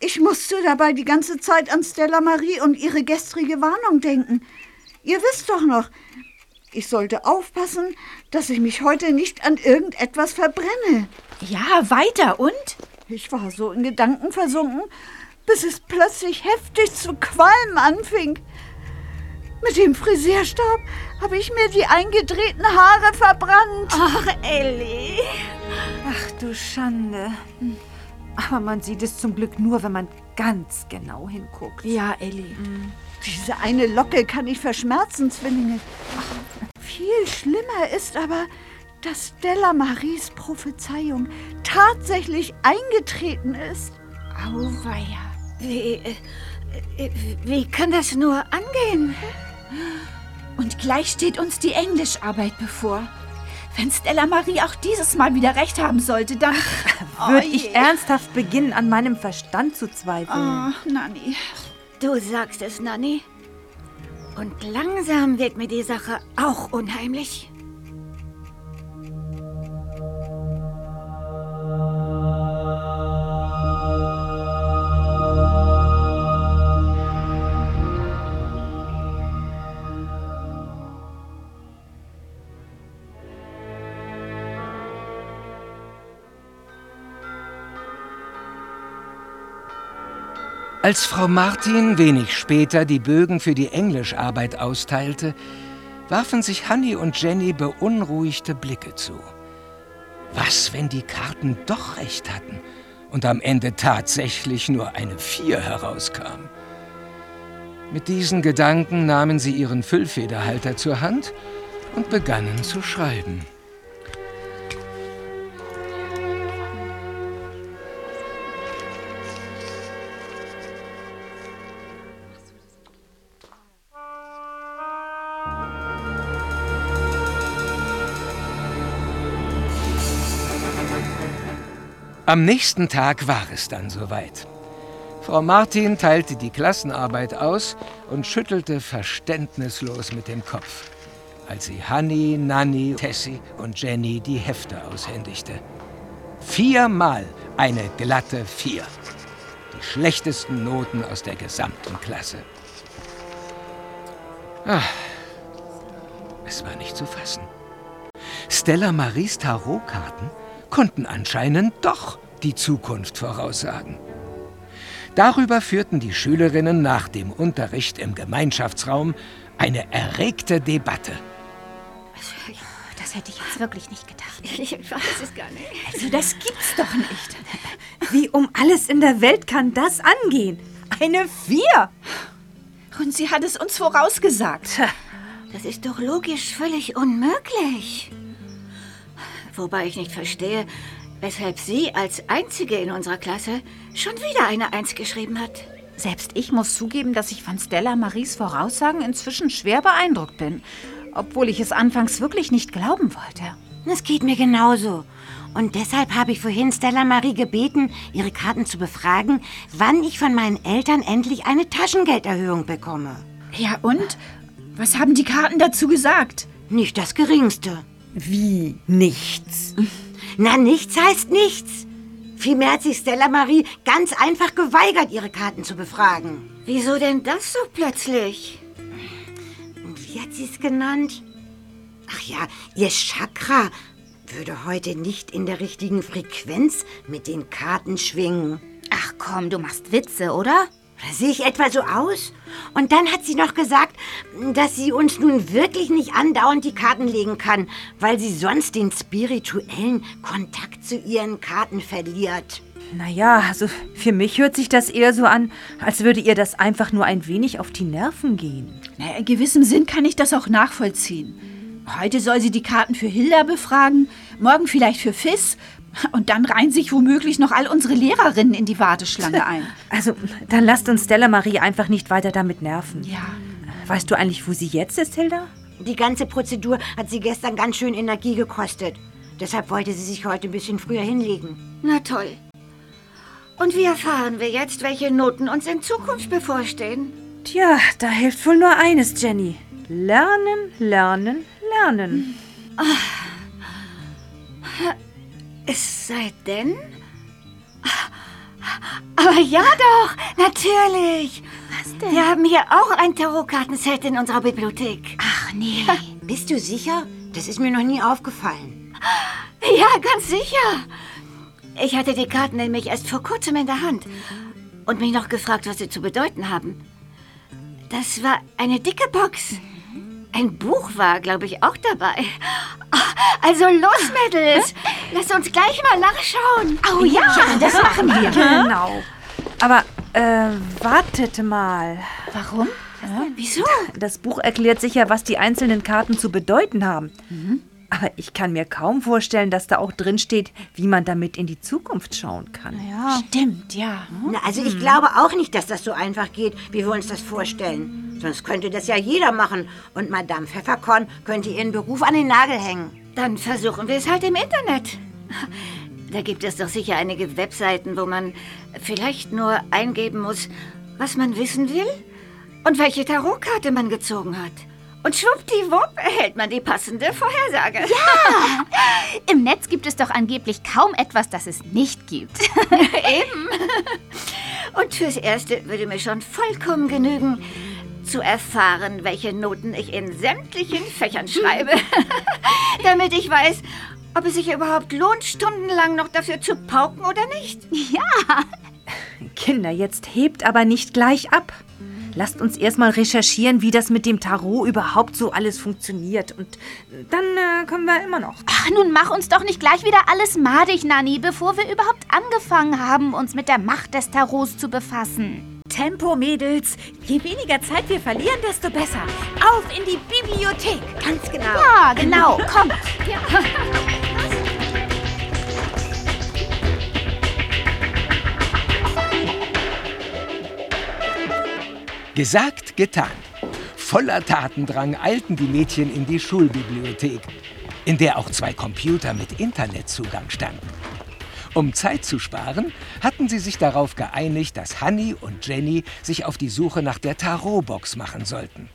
Ich musste dabei die ganze Zeit an Stella Marie und ihre gestrige Warnung denken. Ihr wisst doch noch, ich sollte aufpassen, dass ich mich heute nicht an irgendetwas verbrenne. Ja, weiter und? Ich war so in Gedanken versunken, bis es plötzlich heftig zu qualmen anfing. Mit dem Frisierstab habe ich mir die eingedrehten Haare verbrannt. Ach, Ellie. Ach du Schande. Aber man sieht es zum Glück nur, wenn man ganz genau hinguckt. Ja, Ellie. Diese eine Locke kann ich verschmerzen, Zwillinge. Viel schlimmer ist aber, dass Stella Maries Prophezeiung tatsächlich eingetreten ist. Auweia. Wie, äh, wie kann das nur angehen? Und gleich steht uns die Englischarbeit bevor. Wenn Stella Marie auch dieses Mal wieder recht haben sollte, dann Würde Oh ich je. ernsthaft beginnen, an meinem Verstand zu zweifeln. Ah, Nanni. Du sagst es, Nanni. Und langsam wird mir die Sache auch unheimlich. Als Frau Martin wenig später die Bögen für die Englischarbeit austeilte, warfen sich Hanni und Jenny beunruhigte Blicke zu. Was, wenn die Karten doch recht hatten und am Ende tatsächlich nur eine Vier herauskam? Mit diesen Gedanken nahmen sie ihren Füllfederhalter zur Hand und begannen zu schreiben. Am nächsten Tag war es dann soweit. Frau Martin teilte die Klassenarbeit aus und schüttelte verständnislos mit dem Kopf, als sie Hanni, Nanni, Tessie und Jenny die Hefte aushändigte. Viermal eine glatte Vier. Die schlechtesten Noten aus der gesamten Klasse. Ach, es war nicht zu fassen. Stella Maries Tarotkarten konnten anscheinend doch die Zukunft voraussagen. Darüber führten die Schülerinnen nach dem Unterricht im Gemeinschaftsraum eine erregte Debatte. Das hätte ich jetzt wirklich nicht gedacht. Ich weiß es gar nicht. Also das gibt's doch nicht. Wie um alles in der Welt kann das angehen? Eine Vier! Und sie hat es uns vorausgesagt. Das ist doch logisch völlig unmöglich. Wobei ich nicht verstehe, weshalb sie als Einzige in unserer Klasse schon wieder eine Eins geschrieben hat. Selbst ich muss zugeben, dass ich von Stella Maries Voraussagen inzwischen schwer beeindruckt bin. Obwohl ich es anfangs wirklich nicht glauben wollte. Das geht mir genauso. Und deshalb habe ich vorhin Stella Marie gebeten, ihre Karten zu befragen, wann ich von meinen Eltern endlich eine Taschengelderhöhung bekomme. Ja, und? Was haben die Karten dazu gesagt? Nicht das Geringste. Wie nichts? Na, nichts heißt nichts. Vielmehr hat sich Stella Marie ganz einfach geweigert, ihre Karten zu befragen. Wieso denn das so plötzlich? Wie hat sie es genannt? Ach ja, ihr Chakra würde heute nicht in der richtigen Frequenz mit den Karten schwingen. Ach komm, du machst Witze, oder? Sehe ich etwa so aus? Und dann hat sie noch gesagt, dass sie uns nun wirklich nicht andauernd die Karten legen kann, weil sie sonst den spirituellen Kontakt zu ihren Karten verliert. Naja, also für mich hört sich das eher so an, als würde ihr das einfach nur ein wenig auf die Nerven gehen. Na, in gewissem Sinn kann ich das auch nachvollziehen. Heute soll sie die Karten für Hilda befragen, morgen vielleicht für Fiss und dann reihen sich womöglich noch all unsere Lehrerinnen in die Warteschlange ein. Also, dann lasst uns Stella Marie einfach nicht weiter damit nerven. Ja. Weißt du eigentlich, wo sie jetzt ist, Hilda? Die ganze Prozedur hat sie gestern ganz schön Energie gekostet. Deshalb wollte sie sich heute ein bisschen früher hinlegen. Na toll. Und wie erfahren wir jetzt, welche Noten uns in Zukunft bevorstehen? Tja, da hilft wohl nur eines, Jenny. Lernen, lernen, lernen. Es sei denn? Aber ja doch, natürlich. Was denn? Wir haben hier auch ein Tarotkartenset in unserer Bibliothek. Ach nee. Bist du sicher? Das ist mir noch nie aufgefallen. Ja, ganz sicher. Ich hatte die Karten nämlich erst vor kurzem in der Hand und mich noch gefragt, was sie zu bedeuten haben. Das war eine dicke Box. Ein Buch war, glaube ich, auch dabei. Also los, Mädels. Lass uns gleich mal nachschauen. Oh ja, das machen wir. Genau. Aber, äh, wartet mal. Warum? Wieso? Das Buch erklärt sicher, was die einzelnen Karten zu bedeuten haben. Aber ich kann mir kaum vorstellen, dass da auch drin steht, wie man damit in die Zukunft schauen kann. Ja. Stimmt, ja. Na, also ich glaube auch nicht, dass das so einfach geht, wie wir uns das vorstellen. Sonst könnte das ja jeder machen. Und Madame Pfefferkorn könnte ihren Beruf an den Nagel hängen. Dann versuchen wir es halt im Internet. Da gibt es doch sicher einige Webseiten, wo man vielleicht nur eingeben muss, was man wissen will und welche Tarotkarte man gezogen hat. Und schwuppdiwupp erhält man die passende Vorhersage. Ja! Im Netz gibt es doch angeblich kaum etwas, das es nicht gibt. Eben. Und fürs Erste würde mir schon vollkommen genügen, zu erfahren, welche Noten ich in sämtlichen Fächern schreibe. Damit ich weiß, ob es sich überhaupt lohnt, stundenlang noch dafür zu pauken oder nicht. Ja. Kinder, jetzt hebt aber nicht gleich ab. Lasst uns erstmal recherchieren, wie das mit dem Tarot überhaupt so alles funktioniert. Und dann äh, können wir immer noch. Ach, nun mach uns doch nicht gleich wieder alles madig, Nanni, bevor wir überhaupt angefangen haben, uns mit der Macht des Tarots zu befassen. Tempo, Mädels. Je weniger Zeit wir verlieren, desto besser. Auf in die Bibliothek. Ganz genau. Ja, genau. Kommt. Gesagt, getan. Voller Tatendrang eilten die Mädchen in die Schulbibliothek, in der auch zwei Computer mit Internetzugang standen. Um Zeit zu sparen, hatten sie sich darauf geeinigt, dass Hanni und Jenny sich auf die Suche nach der Tarotbox machen sollten.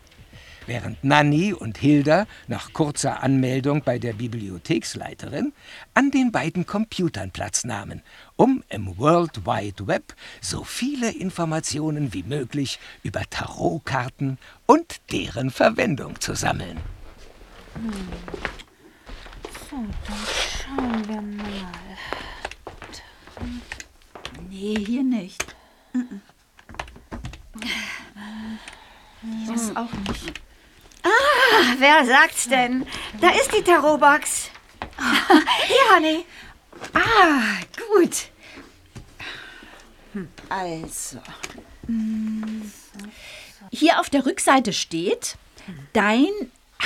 Während Nanny und Hilda nach kurzer Anmeldung bei der Bibliotheksleiterin an den beiden Computern Platz nahmen, um im World Wide Web so viele Informationen wie möglich über Tarotkarten und deren Verwendung zu sammeln. So, dann schauen wir mal. Nee, hier nicht. Das auch nicht. Ah, wer sagt's denn? Da ist die Tarotbox. Hier, Honey. Ah, gut. Also. Hier auf der Rückseite steht dein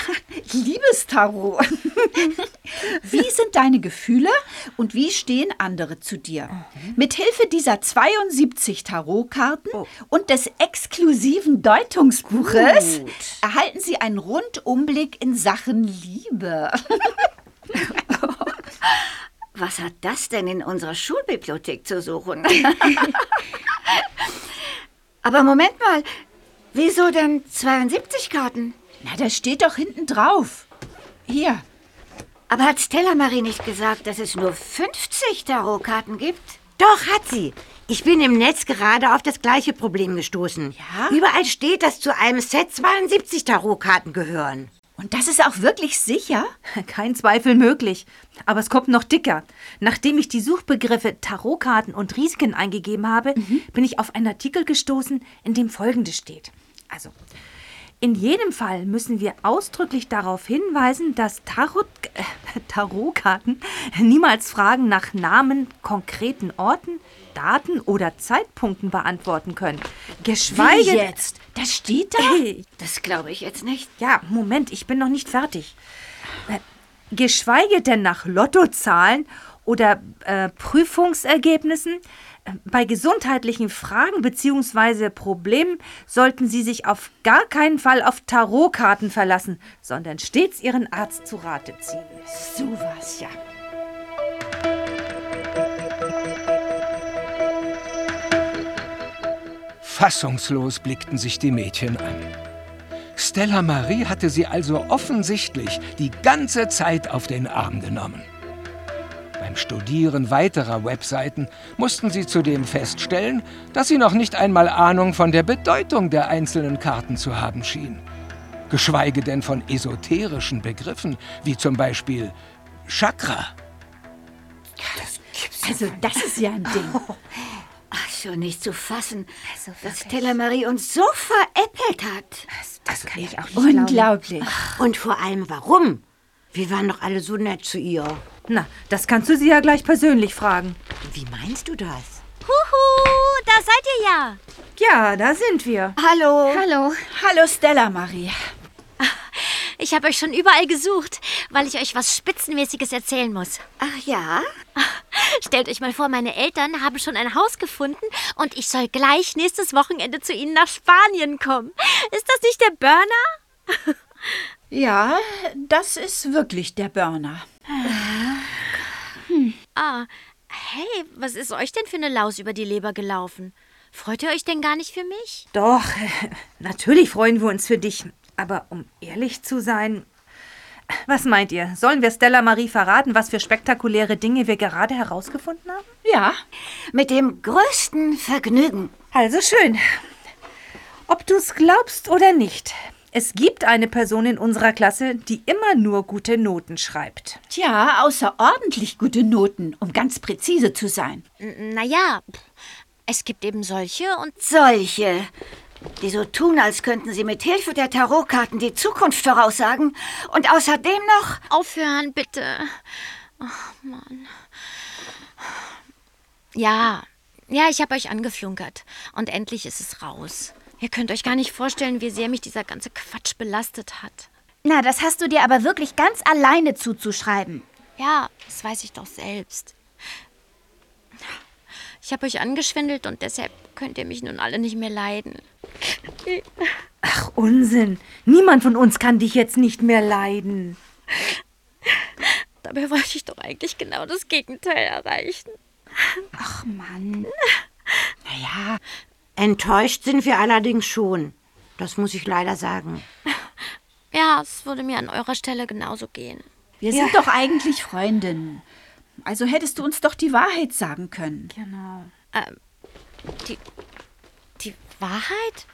Liebestarot. Wie sind deine Gefühle und wie stehen andere zu dir? Mithilfe dieser 72 Tarotkarten und des exklusiven Deutungsbuches Gut. erhalten Sie einen Rundumblick in Sachen Liebe. Was hat das denn in unserer Schulbibliothek zu suchen? Aber Moment mal, wieso denn 72 Karten? Na, das steht doch hinten drauf. Hier. Aber hat Stella Marie nicht gesagt, dass es nur 50 Tarotkarten gibt? Doch, hat sie. Ich bin im Netz gerade auf das gleiche Problem gestoßen. Ja? Überall steht, dass zu einem Set 72 Tarotkarten gehören. Und das ist auch wirklich sicher? Kein Zweifel möglich. Aber es kommt noch dicker. Nachdem ich die Suchbegriffe Tarotkarten und Risiken eingegeben habe, bin ich auf einen Artikel gestoßen, in dem folgendes steht. Also, in jedem Fall müssen wir ausdrücklich darauf hinweisen, dass Tarot, äh, Tarotkarten niemals Fragen nach Namen, konkreten Orten, Daten oder Zeitpunkten beantworten können. Geschweige Wie jetzt? Das steht da? Das glaube ich jetzt nicht. Ja, Moment, ich bin noch nicht fertig. Äh, geschweige denn nach Lottozahlen oder äh, Prüfungsergebnissen. Bei gesundheitlichen Fragen bzw. Problemen sollten Sie sich auf gar keinen Fall auf Tarotkarten verlassen, sondern stets Ihren Arzt zu Rate ziehen. Sowas, ja. Fassungslos blickten sich die Mädchen an. Stella Marie hatte sie also offensichtlich die ganze Zeit auf den Arm genommen. Beim Studieren weiterer Webseiten mussten sie zudem feststellen, dass sie noch nicht einmal Ahnung von der Bedeutung der einzelnen Karten zu haben schien. Geschweige denn von esoterischen Begriffen, wie zum Beispiel Chakra. Also, das ist ja ein Ding. Ach, schon nicht zu fassen, dass Stella Marie uns so veräppelt hat. Das kann ich auch nicht Unglaublich. Und vor allem, warum? Wir waren doch alle so nett zu ihr. Na, das kannst du sie ja gleich persönlich fragen. Wie meinst du das? Huhu, da seid ihr ja. Ja, da sind wir. Hallo. Hallo. Hallo, Stella Marie. Ich habe euch schon überall gesucht, weil ich euch was Spitzenmäßiges erzählen muss. Ach ja? Stellt euch mal vor, meine Eltern haben schon ein Haus gefunden und ich soll gleich nächstes Wochenende zu ihnen nach Spanien kommen. Ist das nicht der Burner? Ja, das ist wirklich der Burner. Ah, hey, was ist euch denn für eine Laus über die Leber gelaufen? Freut ihr euch denn gar nicht für mich? Doch, natürlich freuen wir uns für dich. Aber um ehrlich zu sein, was meint ihr? Sollen wir Stella Marie verraten, was für spektakuläre Dinge wir gerade herausgefunden haben? Ja. Mit dem größten Vergnügen. Also schön. Ob du es glaubst oder nicht, es gibt eine Person in unserer Klasse, die immer nur gute Noten schreibt. Tja, außerordentlich gute Noten, um ganz präzise zu sein. Naja, es gibt eben solche und Solche, die so tun, als könnten sie mit Hilfe der Tarotkarten die Zukunft voraussagen und außerdem noch aufhören, bitte. Ach, Mann. Ja, ja, ich habe euch angeflunkert. Und endlich ist es raus. Ihr könnt euch gar nicht vorstellen, wie sehr mich dieser ganze Quatsch belastet hat. Na, das hast du dir aber wirklich ganz alleine zuzuschreiben. Ja, das weiß ich doch selbst. Ich habe euch angeschwindelt und deshalb könnt ihr mich nun alle nicht mehr leiden. Ach, Unsinn. Niemand von uns kann dich jetzt nicht mehr leiden. Dabei wollte ich doch eigentlich genau das Gegenteil erreichen. Ach Mann. Naja, enttäuscht sind wir allerdings schon. Das muss ich leider sagen. Ja, es würde mir an eurer Stelle genauso gehen. Wir sind doch eigentlich Freundinnen. Also hättest du uns doch die Wahrheit sagen können. Genau. Ähm, die, die Wahrheit?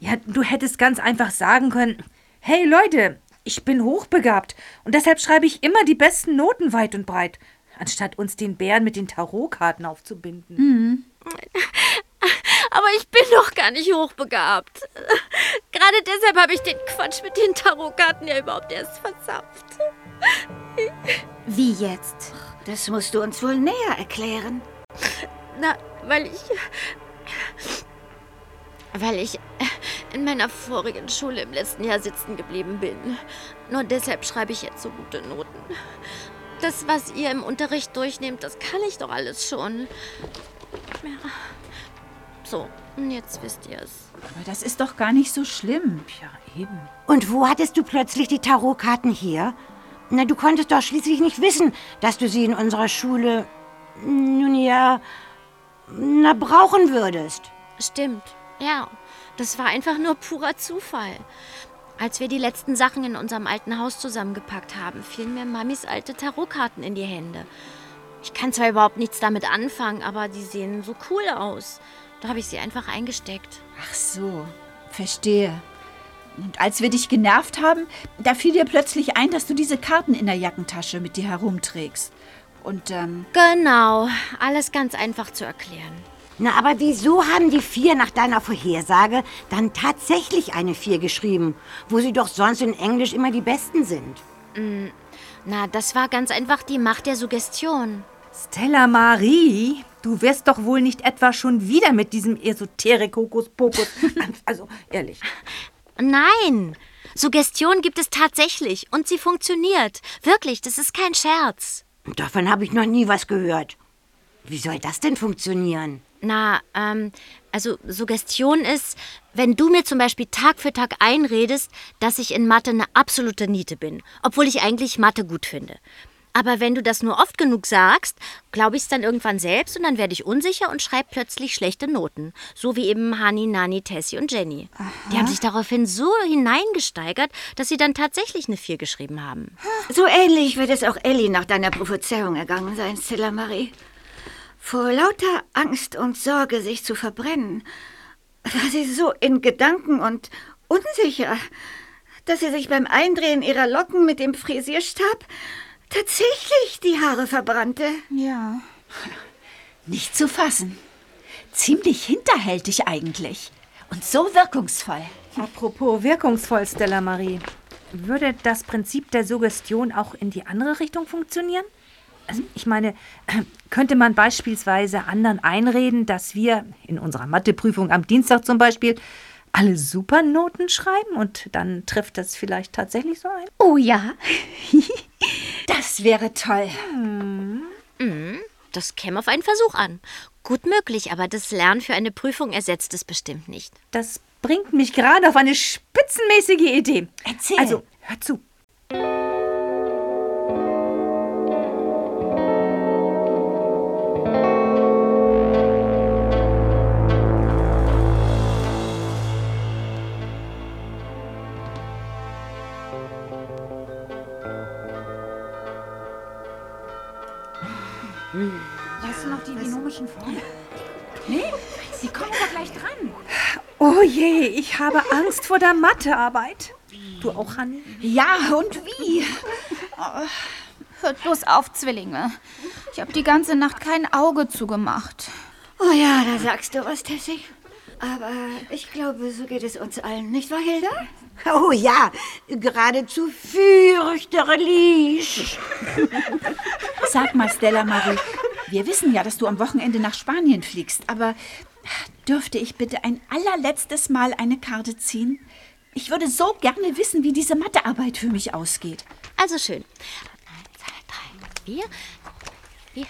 Ja, du hättest ganz einfach sagen können, hey Leute, ich bin hochbegabt und deshalb schreibe ich immer die besten Noten weit und breit, anstatt uns den Bären mit den Tarotkarten aufzubinden. Mhm. Aber ich bin doch gar nicht hochbegabt. Gerade deshalb habe ich den Quatsch mit den Tarotkarten ja überhaupt erst verzapft. Wie jetzt? Das musst du uns wohl näher erklären. Na, weil ich. Weil ich in meiner vorigen Schule im letzten Jahr sitzen geblieben bin. Nur deshalb schreibe ich jetzt so gute Noten. Das, was ihr im Unterricht durchnehmt, das kann ich doch alles schon. Ja. So, und jetzt wisst ihr es. Aber das ist doch gar nicht so schlimm. Ja, eben. Und wo hattest du plötzlich die Tarotkarten hier? Na, du konntest doch schließlich nicht wissen, dass du sie in unserer Schule, nun ja, na, brauchen würdest. Stimmt, ja. Das war einfach nur purer Zufall. Als wir die letzten Sachen in unserem alten Haus zusammengepackt haben, fielen mir Mamis alte Tarotkarten in die Hände. Ich kann zwar überhaupt nichts damit anfangen, aber die sehen so cool aus. Da habe ich sie einfach eingesteckt. Ach so, verstehe. Und als wir dich genervt haben, da fiel dir plötzlich ein, dass du diese Karten in der Jackentasche mit dir herumträgst. Und, ähm. Genau, alles ganz einfach zu erklären. Na, aber wieso haben die vier nach deiner Vorhersage dann tatsächlich eine vier geschrieben, wo sie doch sonst in Englisch immer die Besten sind? Mm, na, das war ganz einfach die Macht der Suggestion. Stella Marie, du wirst doch wohl nicht etwa schon wieder mit diesem Esoterik-Hokuspokus. also, ehrlich. Nein! Suggestion gibt es tatsächlich und sie funktioniert. Wirklich, das ist kein Scherz. Davon habe ich noch nie was gehört. Wie soll das denn funktionieren? Na, ähm, also Suggestion ist, wenn du mir zum Beispiel Tag für Tag einredest, dass ich in Mathe eine absolute Niete bin, obwohl ich eigentlich Mathe gut finde. Aber wenn du das nur oft genug sagst, glaube ich es dann irgendwann selbst und dann werde ich unsicher und schreibe plötzlich schlechte Noten. So wie eben Hani, Nani, Tessie und Jenny. Aha. Die haben sich daraufhin so hineingesteigert, dass sie dann tatsächlich eine 4 geschrieben haben. So ähnlich wird es auch Ellie nach deiner Prophezeiung ergangen sein, Stella Marie. Vor lauter Angst und Sorge, sich zu verbrennen, war sie so in Gedanken und unsicher, dass sie sich beim Eindrehen ihrer Locken mit dem Frisierstab tatsächlich die Haare verbrannte. Ja. Nicht zu fassen. Ziemlich hinterhältig eigentlich. Und so wirkungsvoll. Apropos wirkungsvoll, Stella Marie. Würde das Prinzip der Suggestion auch in die andere Richtung funktionieren? Also ich meine, könnte man beispielsweise anderen einreden, dass wir in unserer Matheprüfung am Dienstag zum Beispiel alle Supernoten schreiben und dann trifft das vielleicht tatsächlich so ein? Oh ja. das wäre toll. Hm. Das käme auf einen Versuch an. Gut möglich, aber das Lernen für eine Prüfung ersetzt es bestimmt nicht. Das bringt mich gerade auf eine spitzenmäßige Idee. Erzähl. Also, hör zu. Binomischen Formen? Nee, sie kommen doch gleich dran. Oh je, ich habe Angst vor der Mathearbeit. Du auch, Hanni? Ja, und wie? Oh, hört bloß auf, Zwillinge. Ich habe die ganze Nacht kein Auge zugemacht. Oh ja, da sagst du was, Tessie. Aber ich glaube, so geht es uns allen, nicht wahr, Hilda? Oh ja, geradezu fürchterlich. Sag mal, Stella Marie, wir wissen ja, dass du am Wochenende nach Spanien fliegst, aber dürfte ich bitte ein allerletztes Mal eine Karte ziehen? Ich würde so gerne wissen, wie diese Mathearbeit für mich ausgeht. Also schön. Eins, zwei, drei, vier, vier.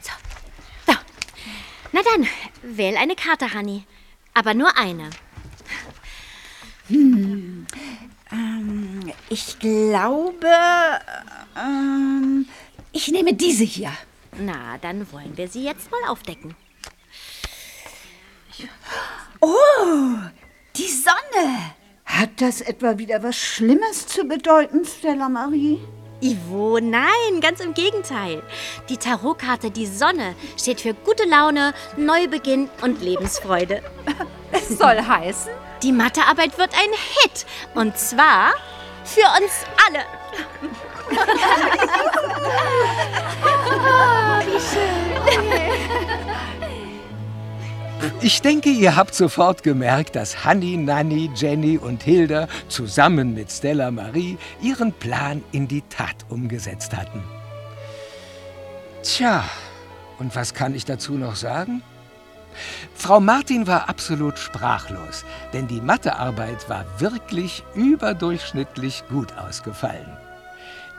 So. So. Na dann, wähl eine Karte, Hanni. Aber nur eine. Hm. Ähm, ich glaube, ähm, ich nehme diese hier. Na, dann wollen wir sie jetzt mal aufdecken. Oh, die Sonne! Hat das etwa wieder was Schlimmes zu bedeuten, Stella Marie? Ivo, nein, ganz im Gegenteil. Die Tarotkarte Die Sonne steht für gute Laune, Neubeginn und Lebensfreude. Es soll heißen? Die Mathearbeit wird ein Hit. Und zwar für uns alle. oh, wie schön. Ich denke, ihr habt sofort gemerkt, dass Hanni, Nanni, Jenny und Hilda zusammen mit Stella Marie ihren Plan in die Tat umgesetzt hatten. Tja, und was kann ich dazu noch sagen? Frau Martin war absolut sprachlos, denn die Mathearbeit war wirklich überdurchschnittlich gut ausgefallen.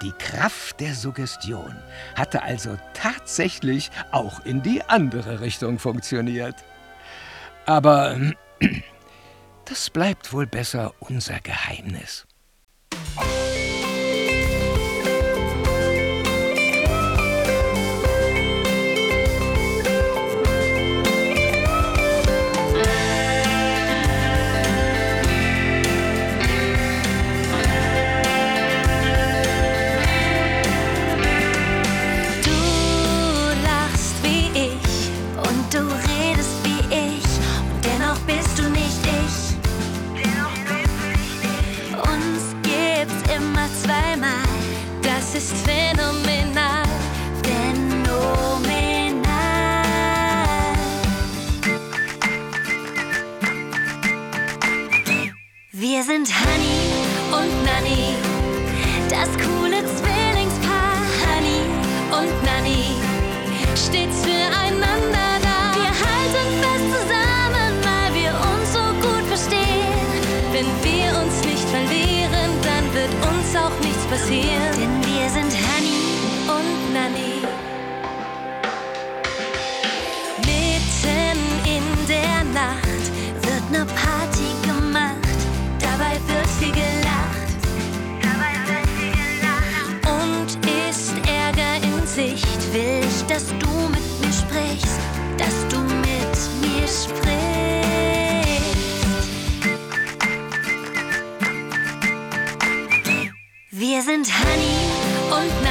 Die Kraft der Suggestion hatte also tatsächlich auch in die andere Richtung funktioniert. Aber das bleibt wohl besser unser Geheimnis. Dass du mit mir sprichst. Dass du mit mir sprichst. Wir sind Honey und Nanny,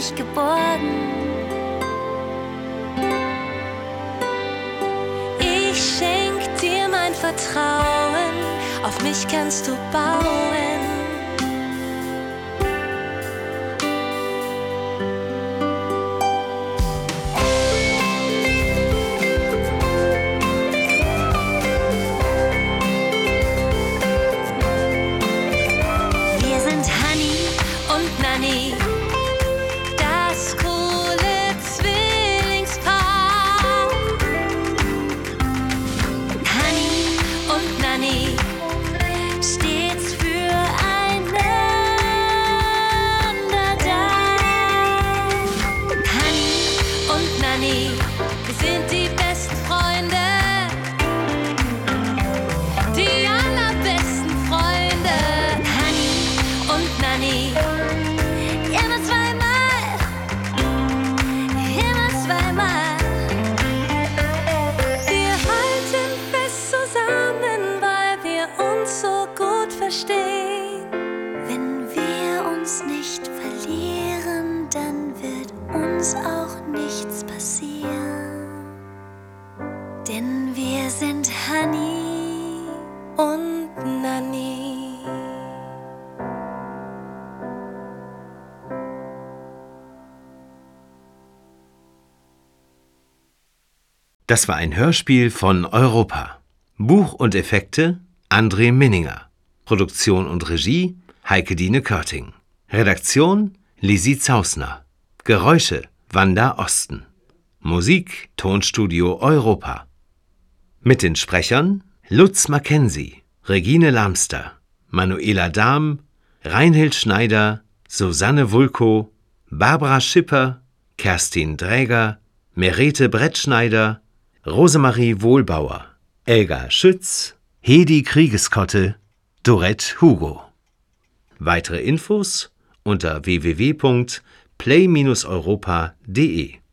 dir bin ich geborgen. Ich schenk dir mein Vertrauen, auf mich kannst du bauen. Das war ein Hörspiel von Europa. Buch und Effekte André Minninger. Produktion und Regie Heike Dine Körting. Redaktion Lisi Zausner. Geräusche Wanda Osten. Musik Tonstudio Europa. Mit den Sprechern Lutz Mackenzie, Regine Lamster, Manuela Dahm, Reinhild Schneider, Susanne Wulko, Barbara Schipper, Kerstin Dräger, Merete Brettschneider, Rosemarie Wohlbauer, Elga Schütz, Hedi Kriegeskotte, Dorette Hugo. Weitere Infos unter www.play-europa.de